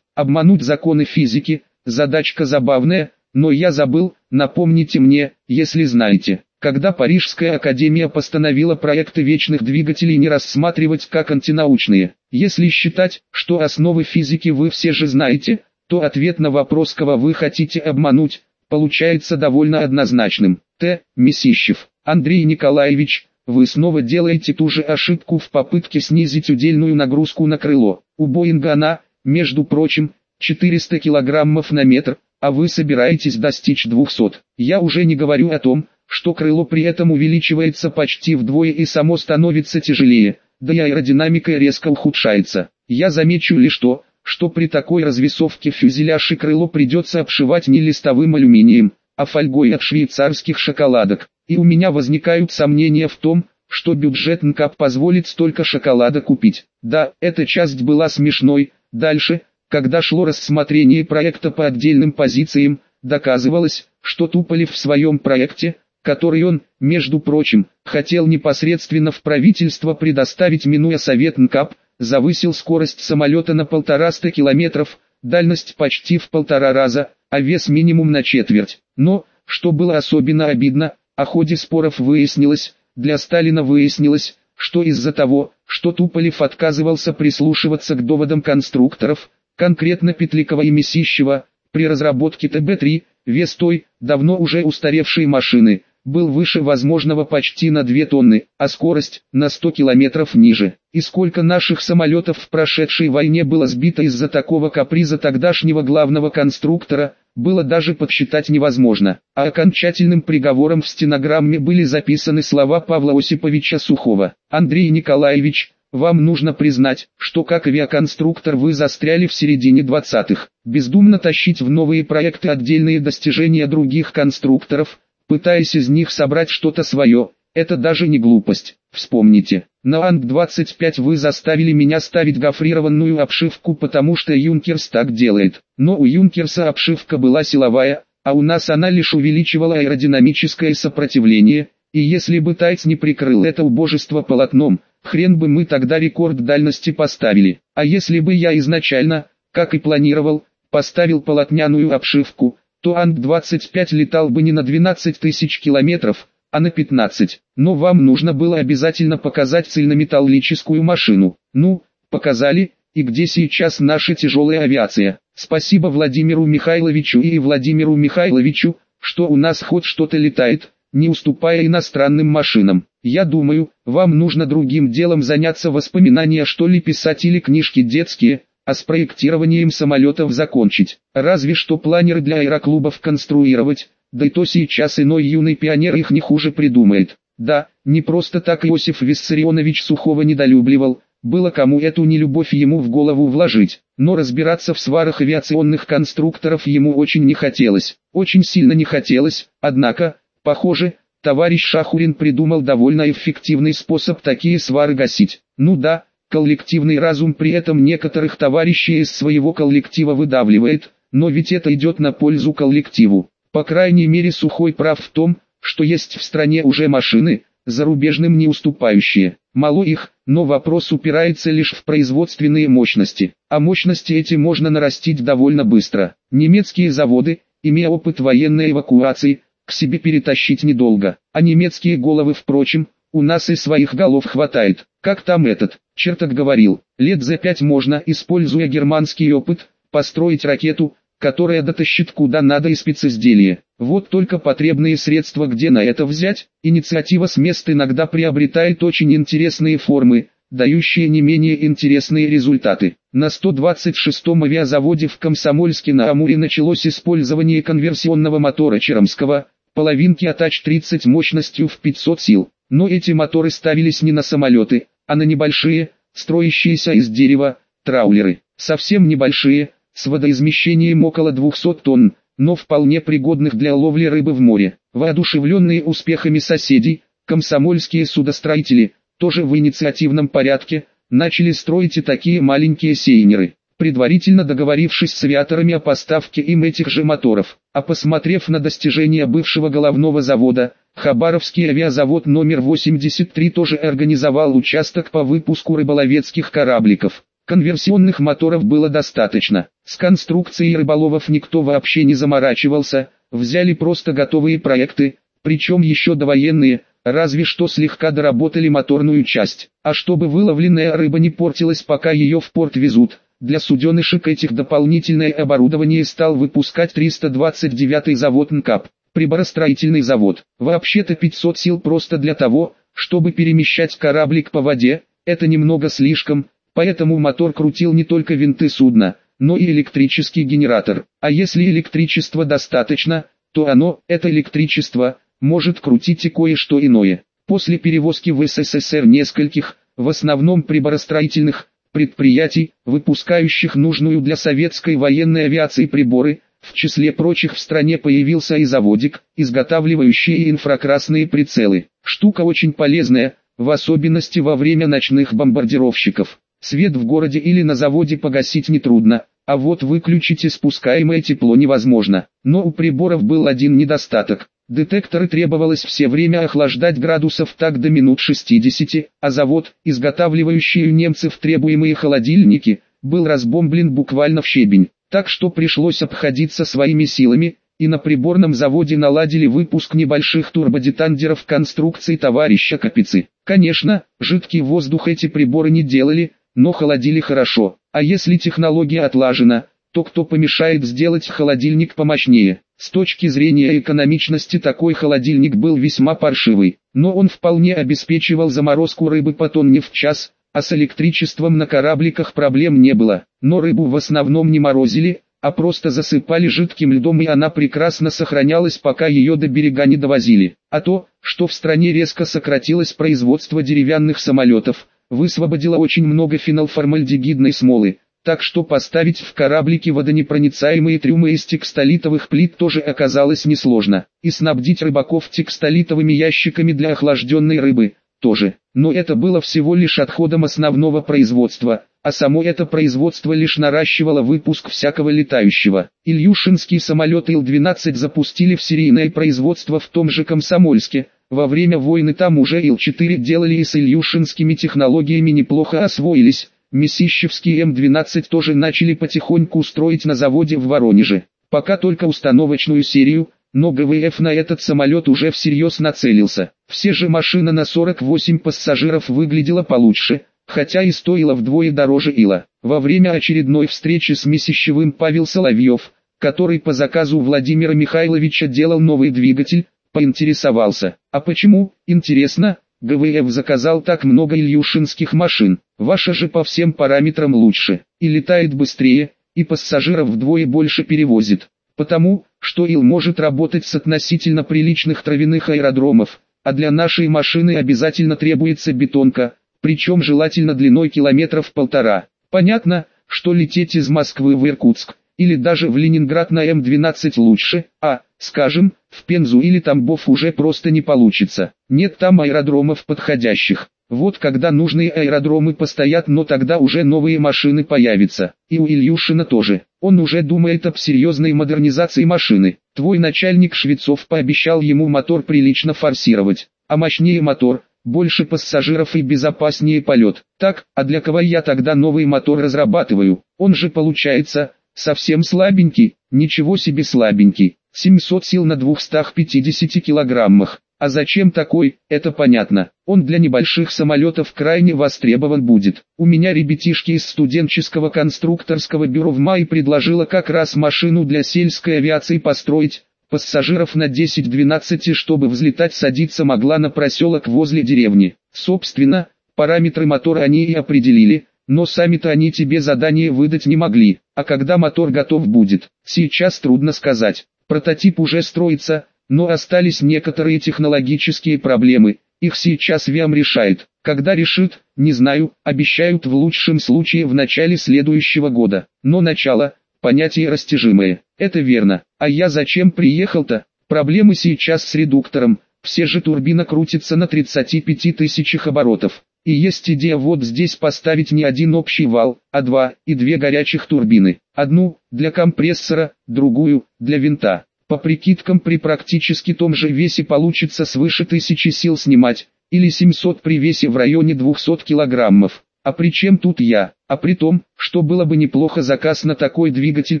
Обмануть законы физики – задачка забавная, но я забыл, напомните мне, если знаете. Когда Парижская академия постановила проекты вечных двигателей не рассматривать как антинаучные, если считать, что основы физики вы все же знаете, то ответ на вопрос, кого вы хотите обмануть, получается довольно однозначным. Т. Месищев. Андрей Николаевич, вы снова делаете ту же ошибку в попытке снизить удельную нагрузку на крыло. У Боинга она, между прочим, 400 килограммов на метр, а вы собираетесь достичь 200. Я уже не говорю о том, что крыло при этом увеличивается почти вдвое и само становится тяжелее, да и аэродинамика резко ухудшается. Я замечу лишь то, что при такой развесовке фюзеляж и крыло придется обшивать не листовым алюминием, а фольгой от швейцарских шоколадок. И у меня возникают сомнения в том, что бюджет НКАП позволит столько шоколада купить. Да, эта часть была смешной. Дальше, когда шло рассмотрение проекта по отдельным позициям, доказывалось, что Туполев в своем проекте, который он, между прочим, хотел непосредственно в правительство предоставить минуя Совет НКАП, завысил скорость самолета на полтораста километров, дальность почти в полтора раза, а вес минимум на четверть. Но, что было особенно обидно, о ходе споров выяснилось, для Сталина выяснилось, что из-за того, что Туполев отказывался прислушиваться к доводам конструкторов, конкретно Петликова и Месищева, при разработке ТБ-3, вес той, давно уже устаревшей машины, был выше возможного почти на 2 тонны, а скорость на 100 километров ниже. И сколько наших самолетов в прошедшей войне было сбито из-за такого каприза тогдашнего главного конструктора, было даже подсчитать невозможно. А окончательным приговором в стенограмме были записаны слова Павла Осиповича Сухого. Андрей Николаевич, вам нужно признать, что как авиаконструктор вы застряли в середине 20-х. Бездумно тащить в новые проекты отдельные достижения других конструкторов – пытаясь из них собрать что-то свое. Это даже не глупость. Вспомните, на Анг-25 вы заставили меня ставить гофрированную обшивку, потому что Юнкерс так делает. Но у Юнкерса обшивка была силовая, а у нас она лишь увеличивала аэродинамическое сопротивление, и если бы Тайц не прикрыл это убожество полотном, хрен бы мы тогда рекорд дальности поставили. А если бы я изначально, как и планировал, поставил полотняную обшивку, то Анг-25 летал бы не на 12 тысяч километров, а на 15. Но вам нужно было обязательно показать цельнометаллическую машину. Ну, показали, и где сейчас наша тяжелая авиация. Спасибо Владимиру Михайловичу и Владимиру Михайловичу, что у нас хоть что-то летает, не уступая иностранным машинам. Я думаю, вам нужно другим делом заняться воспоминания что ли писать или книжки детские, а с проектированием самолетов закончить. Разве что планеры для аэроклубов конструировать, да и то сейчас иной юный пионер их не хуже придумает. Да, не просто так Иосиф Виссарионович Сухого недолюбливал, было кому эту нелюбовь ему в голову вложить, но разбираться в сварах авиационных конструкторов ему очень не хотелось, очень сильно не хотелось, однако, похоже, товарищ Шахурин придумал довольно эффективный способ такие свары гасить. Ну да, Коллективный разум при этом некоторых товарищей из своего коллектива выдавливает, но ведь это идет на пользу коллективу. По крайней мере Сухой прав в том, что есть в стране уже машины, зарубежным не уступающие. Мало их, но вопрос упирается лишь в производственные мощности. А мощности эти можно нарастить довольно быстро. Немецкие заводы, имея опыт военной эвакуации, к себе перетащить недолго. А немецкие головы впрочем, у нас и своих голов хватает. Как там этот, черток говорил, лет за пять можно, используя германский опыт, построить ракету, которая дотащит куда надо и специзделие. Вот только потребные средства где на это взять, инициатива с мест иногда приобретает очень интересные формы, дающие не менее интересные результаты. На 126-м авиазаводе в Комсомольске на Амуре началось использование конверсионного мотора Черомского, половинки Атач-30 мощностью в 500 сил. Но эти моторы ставились не на самолеты, а на небольшие, строящиеся из дерева, траулеры. совсем небольшие, с водоизмещением около 200 тонн, но вполне пригодных для ловли рыбы в море. Воодушевленные успехами соседей, комсомольские судостроители, тоже в инициативном порядке, начали строить и такие маленькие сейнеры, предварительно договорившись с авиаторами о поставке им этих же моторов, а посмотрев на достижения бывшего головного завода, Хабаровский авиазавод номер 83 тоже организовал участок по выпуску рыболовецких корабликов. Конверсионных моторов было достаточно. С конструкцией рыболовов никто вообще не заморачивался, взяли просто готовые проекты, причем еще довоенные, разве что слегка доработали моторную часть. А чтобы выловленная рыба не портилась пока ее в порт везут, для суденышек этих дополнительное оборудование стал выпускать 329 завод НКАП, приборостроительный завод. Вообще-то 500 сил просто для того, чтобы перемещать кораблик по воде, это немного слишком, Поэтому мотор крутил не только винты судна, но и электрический генератор. А если электричества достаточно, то оно, это электричество, может крутить и кое-что иное. После перевозки в СССР нескольких, в основном приборостроительных, предприятий, выпускающих нужную для советской военной авиации приборы, в числе прочих в стране появился и заводик, изготавливающий инфракрасные прицелы. Штука очень полезная, в особенности во время ночных бомбардировщиков. Свет в городе или на заводе погасить нетрудно, а вот выключить испускаемое тепло невозможно. Но у приборов был один недостаток. Детекторы требовалось все время охлаждать градусов так до минут 60, а завод, изготавливающий у немцев требуемые холодильники, был разбомблен буквально в щебень. Так что пришлось обходиться своими силами, и на приборном заводе наладили выпуск небольших турбодетандеров конструкции товарища Капицы. Конечно, жидкий воздух эти приборы не делали, но холодили хорошо. А если технология отлажена, то кто помешает сделать холодильник помощнее? С точки зрения экономичности такой холодильник был весьма паршивый, но он вполне обеспечивал заморозку рыбы по тонне в час, а с электричеством на корабликах проблем не было. Но рыбу в основном не морозили, а просто засыпали жидким льдом и она прекрасно сохранялась пока ее до берега не довозили. А то, что в стране резко сократилось производство деревянных самолетов, высвободила очень много фенолформальдегидной смолы, так что поставить в кораблике водонепроницаемые трюмы из текстолитовых плит тоже оказалось несложно, и снабдить рыбаков текстолитовыми ящиками для охлажденной рыбы, тоже. Но это было всего лишь отходом основного производства, а само это производство лишь наращивало выпуск всякого летающего. Ильюшинские самолеты Ил-12 запустили в серийное производство в том же Комсомольске, во время войны там уже Ил-4 делали и с ильюшинскими технологиями неплохо освоились. Месищевские М-12 тоже начали потихоньку строить на заводе в Воронеже. Пока только установочную серию, но ГВФ на этот самолет уже всерьез нацелился. Все же машина на 48 пассажиров выглядела получше, хотя и стоила вдвое дороже Ила. Во время очередной встречи с Месищевым Павел Соловьев, который по заказу Владимира Михайловича делал новый двигатель, Поинтересовался, а почему, интересно, ГВФ заказал так много ильюшинских машин, ваша же по всем параметрам лучше, и летает быстрее, и пассажиров вдвое больше перевозит, потому, что Ил может работать с относительно приличных травяных аэродромов, а для нашей машины обязательно требуется бетонка, причем желательно длиной километров полтора. Понятно, что лететь из Москвы в Иркутск, или даже в Ленинград на М12 лучше, а, скажем, в Пензу или Тамбов уже просто не получится. Нет там аэродромов подходящих. Вот когда нужные аэродромы постоят, но тогда уже новые машины появятся. И у Ильюшина тоже. Он уже думает об серьезной модернизации машины. Твой начальник Швецов пообещал ему мотор прилично форсировать. А мощнее мотор, больше пассажиров и безопаснее полет. Так, а для кого я тогда новый мотор разрабатываю? Он же получается, Совсем слабенький, ничего себе слабенький, 700 сил на 250 килограммах. А зачем такой, это понятно. Он для небольших самолетов крайне востребован будет. У меня ребятишки из студенческого конструкторского бюро в мае предложила как раз машину для сельской авиации построить. Пассажиров на 10-12, чтобы взлетать садиться могла на проселок возле деревни. Собственно, параметры мотора они и определили, но сами-то они тебе задание выдать не могли, а когда мотор готов будет, сейчас трудно сказать. Прототип уже строится, но остались некоторые технологические проблемы, Их сейчас ВИАМ решает. Когда решит, не знаю, обещают в лучшем случае в начале следующего года. Но начало, понятие растяжимое. Это верно. А я зачем приехал-то? Проблемы сейчас с редуктором. Все же турбина крутится на 35 тысячах оборотов. И есть идея вот здесь поставить не один общий вал, а два и две горячих турбины. Одну для компрессора, другую для винта. По прикидкам при практически том же весе получится свыше 1000 сил снимать, или 700 при весе в районе 200 килограммов. А при чем тут я? А при том, что было бы неплохо заказ на такой двигатель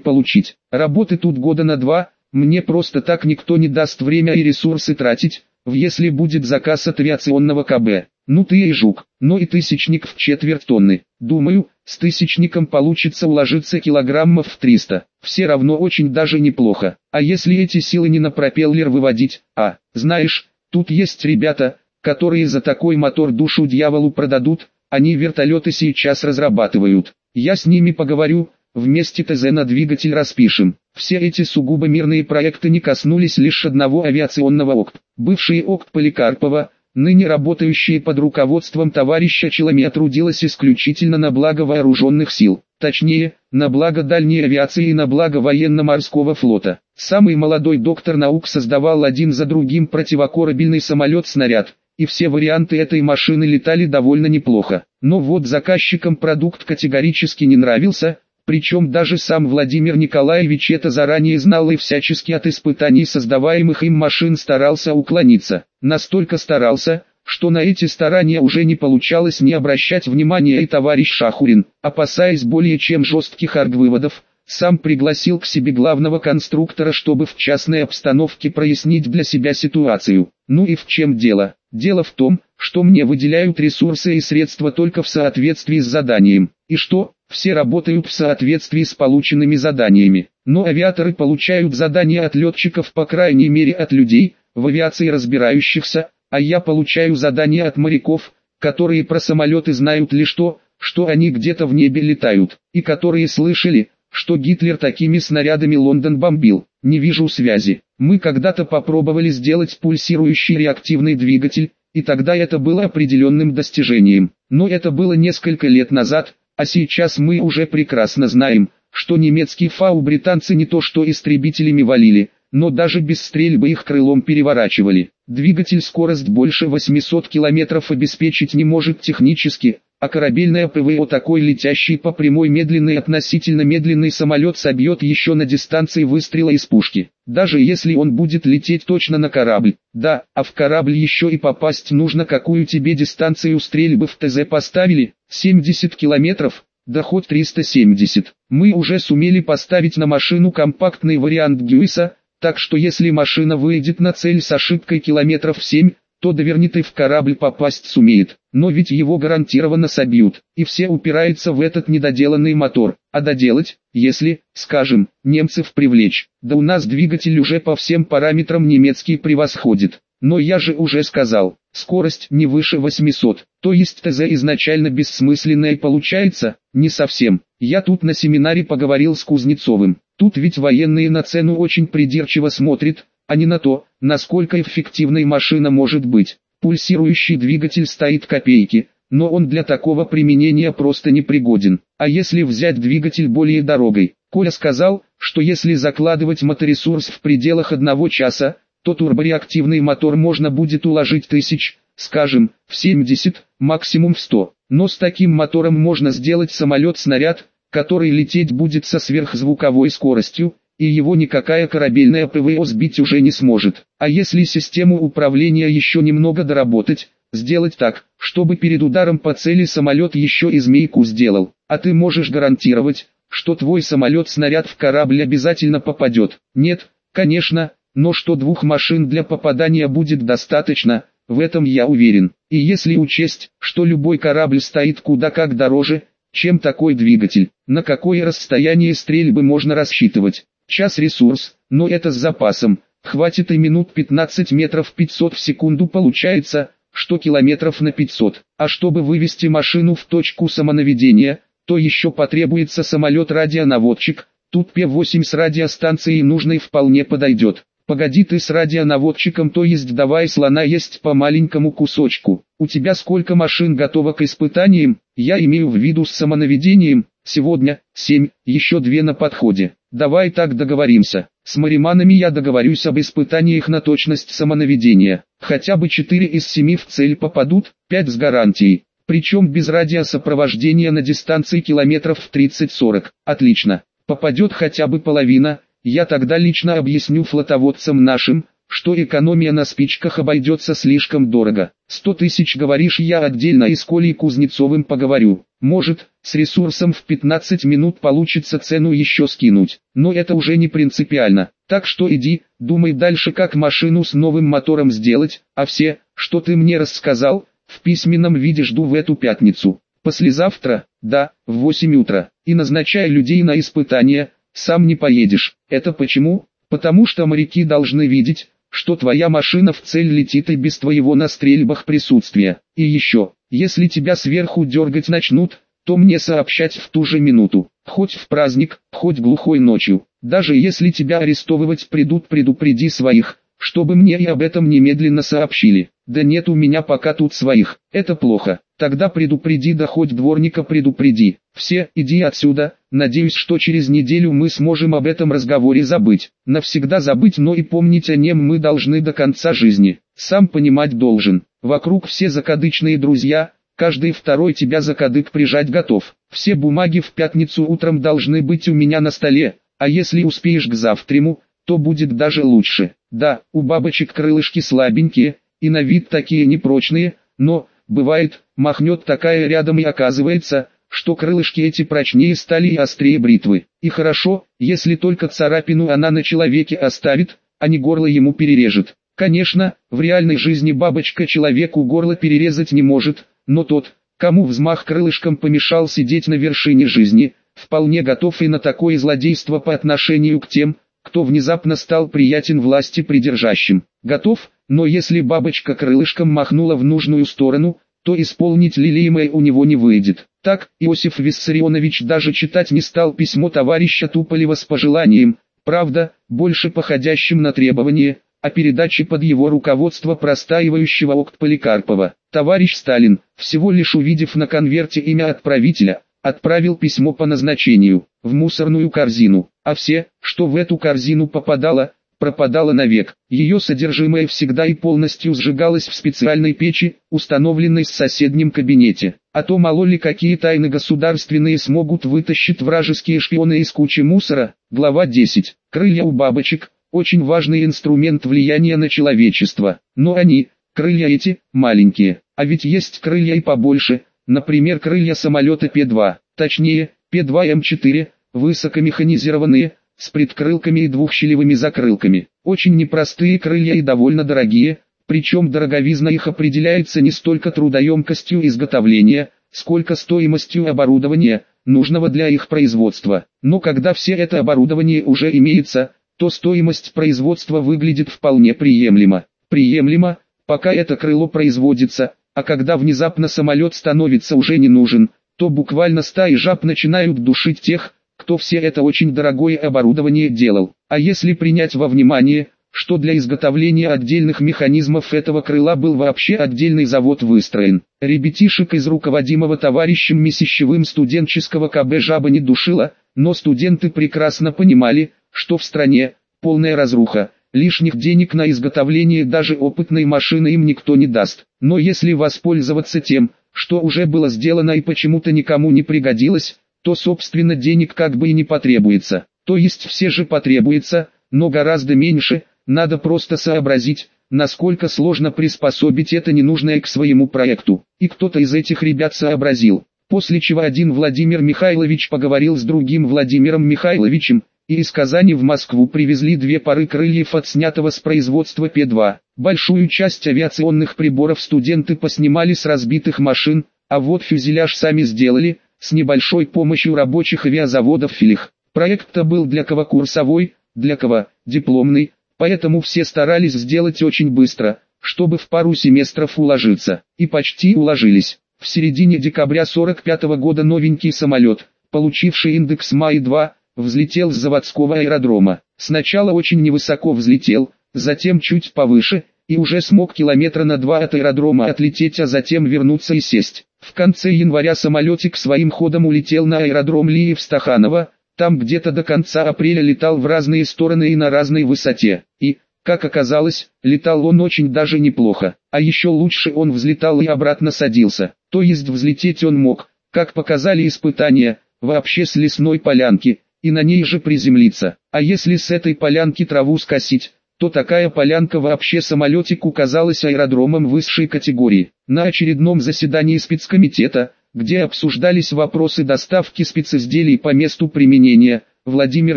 получить. Работы тут года на два, мне просто так никто не даст время и ресурсы тратить, если будет заказ от авиационного КБ. Ну ты и жук, но и тысячник в четверть тонны. Думаю, с тысячником получится уложиться килограммов в 300. Все равно очень даже неплохо. А если эти силы не на пропеллер выводить, а, знаешь, тут есть ребята, которые за такой мотор душу дьяволу продадут, они вертолеты сейчас разрабатывают. Я с ними поговорю, вместе ТЗ на двигатель распишем. Все эти сугубо мирные проекты не коснулись лишь одного авиационного ОКТ. Бывший ОКТ Поликарпова, ныне работающие под руководством товарища Челомия трудилась исключительно на благо вооруженных сил, точнее, на благо дальней авиации и на благо военно-морского флота. Самый молодой доктор наук создавал один за другим противокорабельный самолет-снаряд, и все варианты этой машины летали довольно неплохо. Но вот заказчикам продукт категорически не нравился, причем даже сам Владимир Николаевич это заранее знал и всячески от испытаний создаваемых им машин старался уклониться. Настолько старался, что на эти старания уже не получалось не обращать внимания и товарищ Шахурин, опасаясь более чем жестких аргвыводов, сам пригласил к себе главного конструктора, чтобы в частной обстановке прояснить для себя ситуацию. Ну и в чем дело? Дело в том, что мне выделяют ресурсы и средства только в соответствии с заданием. И что, все работают в соответствии с полученными заданиями. Но авиаторы получают задания от летчиков по крайней мере от людей, в авиации разбирающихся, а я получаю задания от моряков, которые про самолеты знают лишь то, что они где-то в небе летают, и которые слышали, что Гитлер такими снарядами Лондон бомбил. Не вижу связи. Мы когда-то попробовали сделать пульсирующий реактивный двигатель, и тогда это было определенным достижением. Но это было несколько лет назад, а сейчас мы уже прекрасно знаем, что немецкие фау британцы не то что истребителями валили, но даже без стрельбы их крылом переворачивали. Двигатель скорость больше 800 км обеспечить не может технически, а корабельное ПВО такой летящий по прямой медленный относительно медленный самолет собьет еще на дистанции выстрела из пушки. Даже если он будет лететь точно на корабль. Да, а в корабль еще и попасть нужно какую тебе дистанцию стрельбы в ТЗ поставили, 70 километров, да хоть 370. Мы уже сумели поставить на машину компактный вариант Гюиса, так что если машина выйдет на цель с ошибкой километров 7, то довернитый в корабль попасть сумеет, но ведь его гарантированно собьют, и все упирается в этот недоделанный мотор, а доделать, если, скажем, немцев привлечь, да у нас двигатель уже по всем параметрам немецкий превосходит. Но я же уже сказал, скорость не выше 800, то есть ТЗ изначально бессмысленная получается, не совсем. Я тут на семинаре поговорил с Кузнецовым, тут ведь военные на цену очень придирчиво смотрят, а не на то, насколько эффективной машина может быть. Пульсирующий двигатель стоит копейки, но он для такого применения просто не пригоден. А если взять двигатель более дорогой? Коля сказал, что если закладывать моторесурс в пределах одного часа, то турбореактивный мотор можно будет уложить тысяч, скажем, в 70, максимум в 100. Но с таким мотором можно сделать самолет-снаряд, который лететь будет со сверхзвуковой скоростью, и его никакая корабельная ПВО сбить уже не сможет. А если систему управления еще немного доработать, сделать так, чтобы перед ударом по цели самолет еще и змейку сделал, а ты можешь гарантировать, что твой самолет-снаряд в корабль обязательно попадет. Нет, конечно, но что двух машин для попадания будет достаточно, в этом я уверен. И если учесть, что любой корабль стоит куда как дороже, чем такой двигатель, на какое расстояние стрельбы можно рассчитывать. Час ресурс, но это с запасом. Хватит и минут 15 метров 500 в секунду получается, что километров на 500. А чтобы вывести машину в точку самонаведения, то еще потребуется самолет-радионаводчик. Тут П-8 с радиостанцией нужной вполне подойдет. Погоди ты с радионаводчиком, то есть давай слона есть по маленькому кусочку. У тебя сколько машин готово к испытаниям? Я имею в виду с самонаведением. Сегодня, семь, еще две на подходе. Давай так договоримся. С мариманами я договорюсь об испытаниях на точность самонаведения. Хотя бы четыре из семи в цель попадут, пять с гарантией. Причем без радиосопровождения на дистанции километров в 30-40. Отлично. Попадет хотя бы половина, я тогда лично объясню флотоводцам нашим, что экономия на спичках обойдется слишком дорого. Сто тысяч говоришь я отдельно и с Колей Кузнецовым поговорю. Может, с ресурсом в 15 минут получится цену еще скинуть. Но это уже не принципиально. Так что иди, думай дальше как машину с новым мотором сделать, а все, что ты мне рассказал, в письменном виде жду в эту пятницу. Послезавтра, да, в 8 утра, и назначай людей на испытания, сам не поедешь. Это почему? Потому что моряки должны видеть, что твоя машина в цель летит и без твоего на стрельбах присутствия. И еще, если тебя сверху дергать начнут, то мне сообщать в ту же минуту, хоть в праздник, хоть глухой ночью. Даже если тебя арестовывать придут, предупреди своих, чтобы мне и об этом немедленно сообщили. Да нет у меня пока тут своих, это плохо. Тогда предупреди да хоть дворника предупреди. Все, иди отсюда, надеюсь, что через неделю мы сможем об этом разговоре забыть. Навсегда забыть, но и помнить о нем мы должны до конца жизни. Сам понимать должен. Вокруг все закадычные друзья, каждый второй тебя за кадык прижать готов. Все бумаги в пятницу утром должны быть у меня на столе, а если успеешь к завтраму, то будет даже лучше. Да, у бабочек крылышки слабенькие, и на вид такие непрочные, но, бывает, махнет такая рядом и оказывается, что крылышки эти прочнее стали и острее бритвы. И хорошо, если только царапину она на человеке оставит, а не горло ему перережет. Конечно, в реальной жизни бабочка человеку горло перерезать не может, но тот, кому взмах крылышком помешал сидеть на вершине жизни, вполне готов и на такое злодейство по отношению к тем, кто внезапно стал приятен власти придержащим. Готов, но если бабочка крылышком махнула в нужную сторону, то исполнить лелеемое у него не выйдет. Так, Иосиф Виссарионович даже читать не стал письмо товарища Туполева с пожеланием, правда, больше походящим на требование, о передаче под его руководство простаивающего окт Поликарпова. Товарищ Сталин, всего лишь увидев на конверте имя отправителя, отправил письмо по назначению, в мусорную корзину, а все, что в эту корзину попадало, пропадала навек. Ее содержимое всегда и полностью сжигалось в специальной печи, установленной в соседнем кабинете. А то мало ли какие тайны государственные смогут вытащить вражеские шпионы из кучи мусора. Глава 10. Крылья у бабочек – очень важный инструмент влияния на человечество. Но они, крылья эти, маленькие. А ведь есть крылья и побольше, например крылья самолета П-2, точнее, П-2М4, высокомеханизированные, с предкрылками и двухщелевыми закрылками. Очень непростые крылья и довольно дорогие, причем дороговизна их определяется не столько трудоемкостью изготовления, сколько стоимостью оборудования, нужного для их производства. Но когда все это оборудование уже имеется, то стоимость производства выглядит вполне приемлемо. Приемлемо, пока это крыло производится, а когда внезапно самолет становится уже не нужен, то буквально стаи жаб начинают душить тех, кто все это очень дорогое оборудование делал. А если принять во внимание, что для изготовления отдельных механизмов этого крыла был вообще отдельный завод выстроен. Ребятишек из руководимого товарищем Месищевым студенческого КБ жаба не душила, но студенты прекрасно понимали, что в стране полная разруха, лишних денег на изготовление даже опытной машины им никто не даст. Но если воспользоваться тем, что уже было сделано и почему-то никому не пригодилось, то собственно денег как бы и не потребуется. То есть все же потребуется, но гораздо меньше, надо просто сообразить, насколько сложно приспособить это ненужное к своему проекту. И кто-то из этих ребят сообразил. После чего один Владимир Михайлович поговорил с другим Владимиром Михайловичем, и из Казани в Москву привезли две пары крыльев от снятого с производства П-2. Большую часть авиационных приборов студенты поснимали с разбитых машин, а вот фюзеляж сами сделали, с небольшой помощью рабочих авиазаводов Филих. Проект-то был для кого курсовой, для кого дипломный, поэтому все старались сделать очень быстро, чтобы в пару семестров уложиться. И почти уложились. В середине декабря 45 -го года новенький самолет, получивший индекс МАИ-2, взлетел с заводского аэродрома. Сначала очень невысоко взлетел, затем чуть повыше, и уже смог километра на два от аэродрома отлететь, а затем вернуться и сесть. В конце января самолетик своим ходом улетел на аэродром Лиев-Стаханова, там где-то до конца апреля летал в разные стороны и на разной высоте, и, как оказалось, летал он очень даже неплохо, а еще лучше он взлетал и обратно садился, то есть взлететь он мог, как показали испытания, вообще с лесной полянки, и на ней же приземлиться, а если с этой полянки траву скосить, то такая полянка вообще самолетику казалась аэродромом высшей категории. На очередном заседании спецкомитета, где обсуждались вопросы доставки специзделий по месту применения, Владимир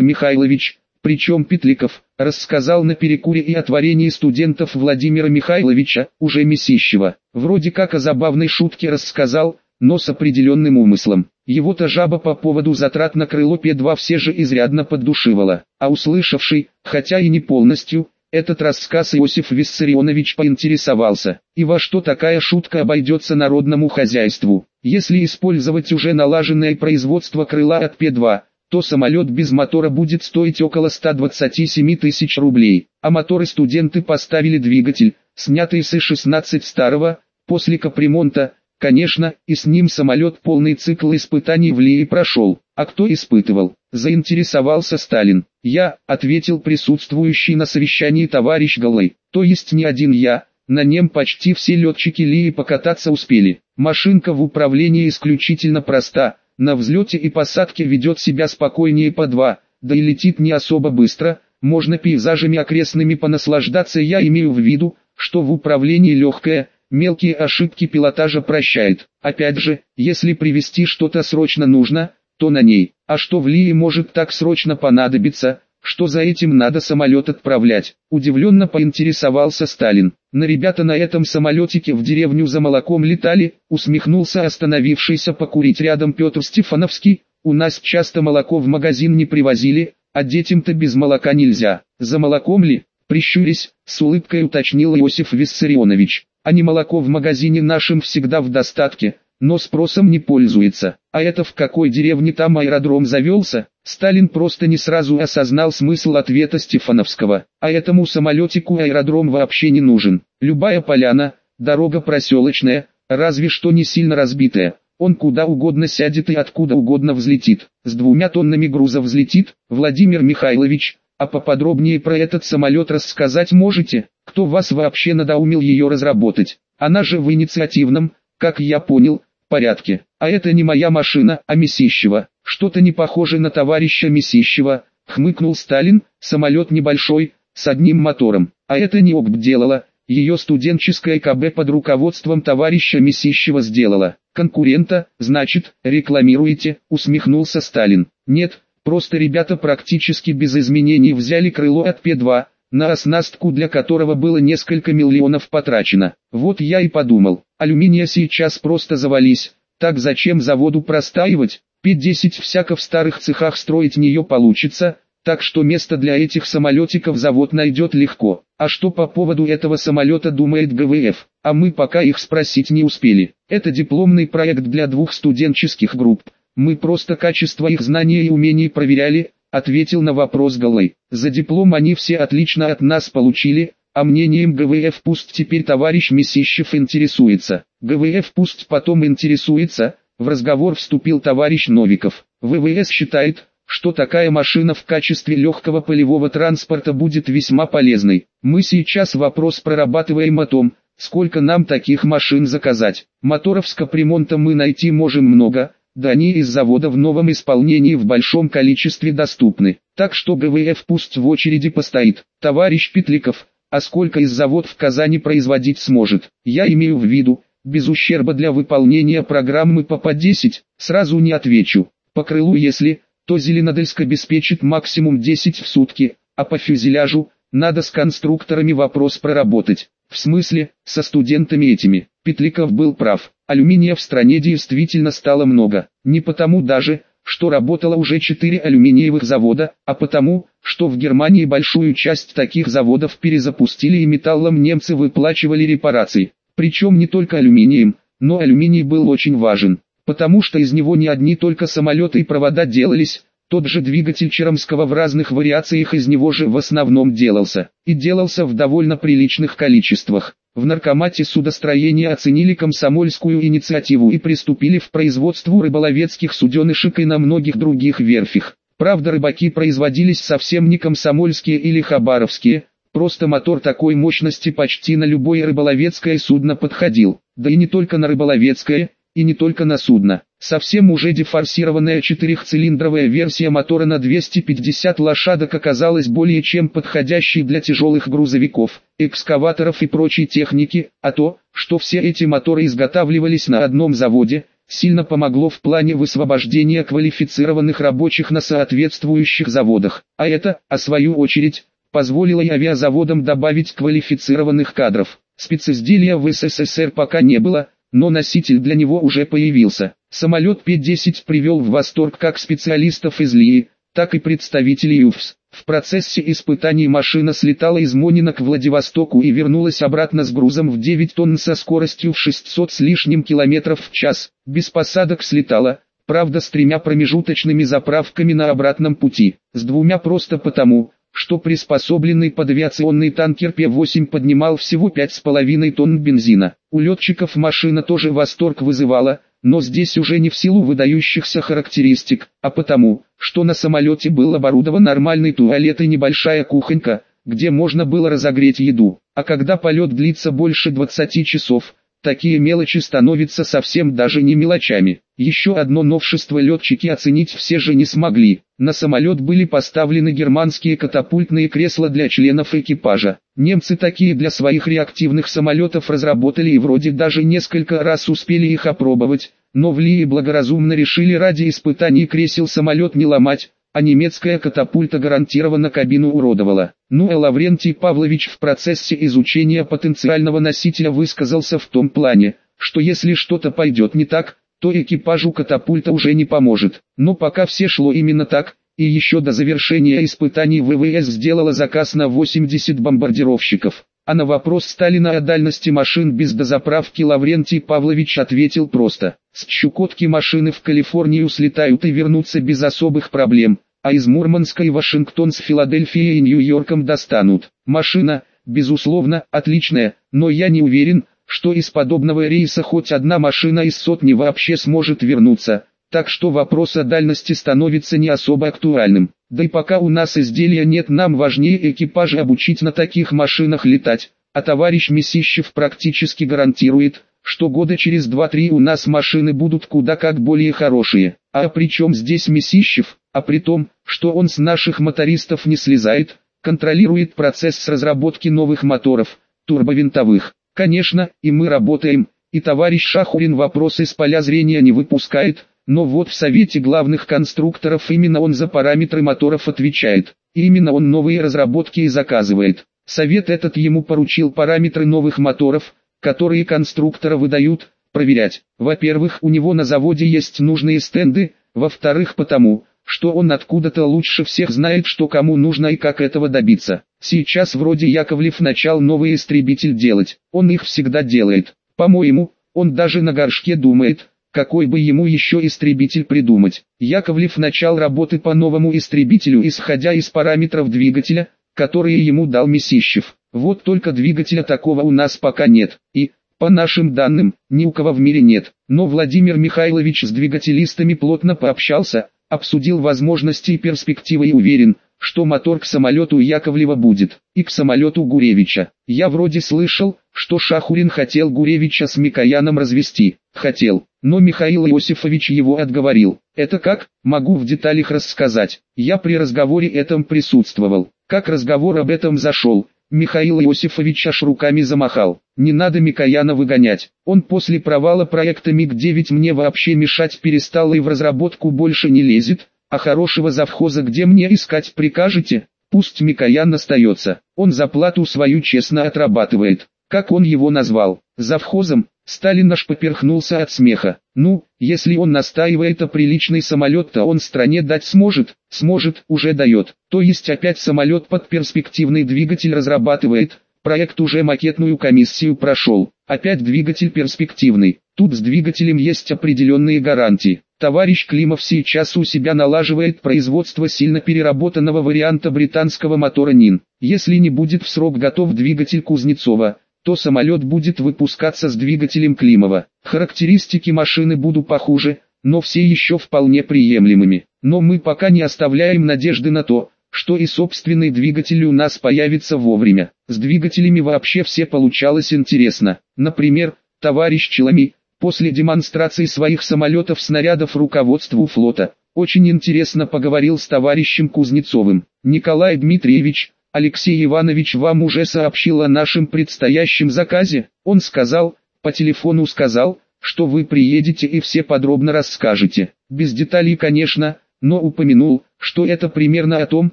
Михайлович, причем Петликов, рассказал на перекуре и о творении студентов Владимира Михайловича, уже месищего. Вроде как о забавной шутке рассказал, но с определенным умыслом. Его-то жаба по поводу затрат на крыло П-2 все же изрядно поддушивала, а услышавший, хотя и не полностью, этот рассказ Иосиф Виссарионович поинтересовался, и во что такая шутка обойдется народному хозяйству. Если использовать уже налаженное производство крыла от П-2, то самолет без мотора будет стоить около 127 тысяч рублей, а моторы студенты поставили двигатель, снятый с И-16 старого, после капремонта, конечно, и с ним самолет полный цикл испытаний в Лии прошел. А кто испытывал? Заинтересовался Сталин. Я, ответил присутствующий на совещании товарищ Галай. То есть не один я, на нем почти все летчики Лии покататься успели. Машинка в управлении исключительно проста, на взлете и посадке ведет себя спокойнее по два, да и летит не особо быстро, можно пейзажами окрестными понаслаждаться я имею в виду, что в управлении легкое, мелкие ошибки пилотажа прощает. Опять же, если привести что-то срочно нужно, то на ней. А что в Лии может так срочно понадобиться, что за этим надо самолет отправлять? Удивленно поинтересовался Сталин. На ребята на этом самолетике в деревню за молоком летали, усмехнулся остановившийся покурить рядом Петр Стефановский. У нас часто молоко в магазин не привозили, а детям-то без молока нельзя. За молоком ли? Прищурясь, с улыбкой уточнил Иосиф Виссарионович. А не молоко в магазине нашим всегда в достатке, но спросом не пользуется. А это в какой деревне там аэродром завелся? Сталин просто не сразу осознал смысл ответа Стефановского. А этому самолетику аэродром вообще не нужен. Любая поляна, дорога проселочная, разве что не сильно разбитая. Он куда угодно сядет и откуда угодно взлетит. С двумя тоннами груза взлетит, Владимир Михайлович, а поподробнее про этот самолет рассказать можете? Кто вас вообще надоумил ее разработать? Она же в инициативном, как я понял, порядке. А это не моя машина, а Мясищева. Что-то не похоже на товарища Мясищева, хмыкнул Сталин, самолет небольшой, с одним мотором. А это не ОКБ делала, ее студенческая КБ под руководством товарища Мясищева сделала. Конкурента, значит, рекламируете, усмехнулся Сталин. Нет, просто ребята практически без изменений взяли крыло от П-2, на оснастку для которого было несколько миллионов потрачено. Вот я и подумал, алюминия сейчас просто завались, так зачем заводу простаивать, П-10 всяко в старых цехах строить нее получится, так что место для этих самолетиков завод найдет легко. А что по поводу этого самолета думает ГВФ, а мы пока их спросить не успели. Это дипломный проект для двух студенческих групп. Мы просто качество их знаний и умений проверяли, ответил на вопрос Галай. За диплом они все отлично от нас получили, а мнением ГВФ пусть теперь товарищ Месищев интересуется. ГВФ пусть потом интересуется, в разговор вступил товарищ Новиков. ВВС считает, что такая машина в качестве легкого полевого транспорта будет весьма полезной. Мы сейчас вопрос прорабатываем о том, сколько нам таких машин заказать. Моторов с капремонтом мы найти можем много, да они из завода в новом исполнении в большом количестве доступны. Так что ГВФ пусть в очереди постоит. Товарищ Петликов, а сколько из завод в Казани производить сможет? Я имею в виду, без ущерба для выполнения программы по ПА-10, сразу не отвечу. По крылу если, то Зеленодольск обеспечит максимум 10 в сутки, а по фюзеляжу, надо с конструкторами вопрос проработать. В смысле, со студентами этими. Петликов был прав. Алюминия в стране действительно стало много. Не потому даже, что работало уже четыре алюминиевых завода, а потому, что в Германии большую часть таких заводов перезапустили и металлом немцы выплачивали репарации. Причем не только алюминием, но алюминий был очень важен, потому что из него не одни только самолеты и провода делались, Тот же двигатель Черомского в разных вариациях из него же в основном делался, и делался в довольно приличных количествах. В наркомате судостроения оценили комсомольскую инициативу и приступили в производству рыболовецких суденышек и на многих других верфях. Правда рыбаки производились совсем не комсомольские или хабаровские, просто мотор такой мощности почти на любое рыболовецкое судно подходил, да и не только на рыболовецкое, и не только на судно. Совсем уже дефорсированная четырехцилиндровая версия мотора на 250 лошадок оказалась более чем подходящей для тяжелых грузовиков, экскаваторов и прочей техники, а то, что все эти моторы изготавливались на одном заводе, сильно помогло в плане высвобождения квалифицированных рабочих на соответствующих заводах, а это, а свою очередь, позволило и авиазаводам добавить квалифицированных кадров. Специзделия в СССР пока не было, но носитель для него уже появился. Самолет П-10 привел в восторг как специалистов из ЛИИ, так и представителей ЮФС. В процессе испытаний машина слетала из Монина к Владивостоку и вернулась обратно с грузом в 9 тонн со скоростью в 600 с лишним километров в час. Без посадок слетала, правда с тремя промежуточными заправками на обратном пути, с двумя просто потому, что приспособленный под авиационный танкер П-8 поднимал всего 5,5 тонн бензина. У летчиков машина тоже восторг вызывала, но здесь уже не в силу выдающихся характеристик, а потому, что на самолете был оборудован нормальный туалет и небольшая кухонька, где можно было разогреть еду. А когда полет длится больше 20 часов, такие мелочи становятся совсем даже не мелочами. Еще одно новшество летчики оценить все же не смогли. На самолет были поставлены германские катапультные кресла для членов экипажа. Немцы такие для своих реактивных самолетов разработали и вроде даже несколько раз успели их опробовать, но в Лии благоразумно решили ради испытаний кресел самолет не ломать, а немецкая катапульта гарантированно кабину уродовала. Ну а Лаврентий Павлович в процессе изучения потенциального носителя высказался в том плане, что если что-то пойдет не так, то экипажу катапульта уже не поможет. Но пока все шло именно так, и еще до завершения испытаний ВВС сделала заказ на 80 бомбардировщиков. А на вопрос Сталина о дальности машин без дозаправки Лаврентий Павлович ответил просто. С Чукотки машины в Калифорнию слетают и вернутся без особых проблем, а из Мурманска и Вашингтон с Филадельфией и Нью-Йорком достанут. Машина, безусловно, отличная, но я не уверен, что из подобного рейса хоть одна машина из сотни вообще сможет вернуться, так что вопрос о дальности становится не особо актуальным. Да и пока у нас изделия нет, нам важнее экипажи обучить на таких машинах летать, а товарищ Месищев практически гарантирует, что года через 2-3 у нас машины будут куда как более хорошие. А при чем здесь Месищев, а при том, что он с наших мотористов не слезает, контролирует процесс разработки новых моторов, турбовинтовых. Конечно, и мы работаем, и товарищ Шахурин вопрос из поля зрения не выпускает, но вот в Совете главных конструкторов именно он за параметры моторов отвечает, и именно он новые разработки и заказывает. Совет этот ему поручил параметры новых моторов, которые конструктора выдают, проверять. Во-первых, у него на заводе есть нужные стенды, во-вторых, потому, что он откуда-то лучше всех знает, что кому нужно и как этого добиться. Сейчас вроде Яковлев начал новый истребитель делать, он их всегда делает. По-моему, он даже на горшке думает, какой бы ему еще истребитель придумать. Яковлев начал работы по новому истребителю исходя из параметров двигателя, которые ему дал Месищев. Вот только двигателя такого у нас пока нет, и, по нашим данным, ни у кого в мире нет. Но Владимир Михайлович с двигателистами плотно пообщался, обсудил возможности и перспективы и уверен, что мотор к самолету Яковлева будет, и к самолету Гуревича. Я вроде слышал, что Шахурин хотел Гуревича с Микояном развести. Хотел, но Михаил Иосифович его отговорил. Это как, могу в деталях рассказать. Я при разговоре этом присутствовал. Как разговор об этом зашел, Михаил Иосифович аж руками замахал. Не надо Микояна выгонять. Он после провала проекта МиГ-9 мне вообще мешать перестал и в разработку больше не лезет, а хорошего завхоза где мне искать прикажете? Пусть Микоян остается, он заплату свою честно отрабатывает. Как он его назвал? Завхозом? Сталин аж поперхнулся от смеха. Ну, если он настаивает о приличный самолет, то он стране дать сможет, сможет, уже дает. То есть опять самолет под перспективный двигатель разрабатывает, проект уже макетную комиссию прошел. Опять двигатель перспективный. Тут с двигателем есть определенные гарантии. Товарищ Климов сейчас у себя налаживает производство сильно переработанного варианта британского мотора НИН. Если не будет в срок готов двигатель Кузнецова, то самолет будет выпускаться с двигателем Климова. Характеристики машины будут похуже, но все еще вполне приемлемыми. Но мы пока не оставляем надежды на то, что и собственный двигатель у нас появится вовремя. С двигателями вообще все получалось интересно. Например, товарищ Челами, после демонстрации своих самолетов-снарядов руководству флота, очень интересно поговорил с товарищем Кузнецовым. Николай Дмитриевич, Алексей Иванович вам уже сообщил о нашем предстоящем заказе. Он сказал, по телефону сказал, что вы приедете и все подробно расскажете. Без деталей, конечно, но упомянул, что это примерно о том,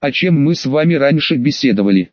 о чем мы с вами раньше беседовали.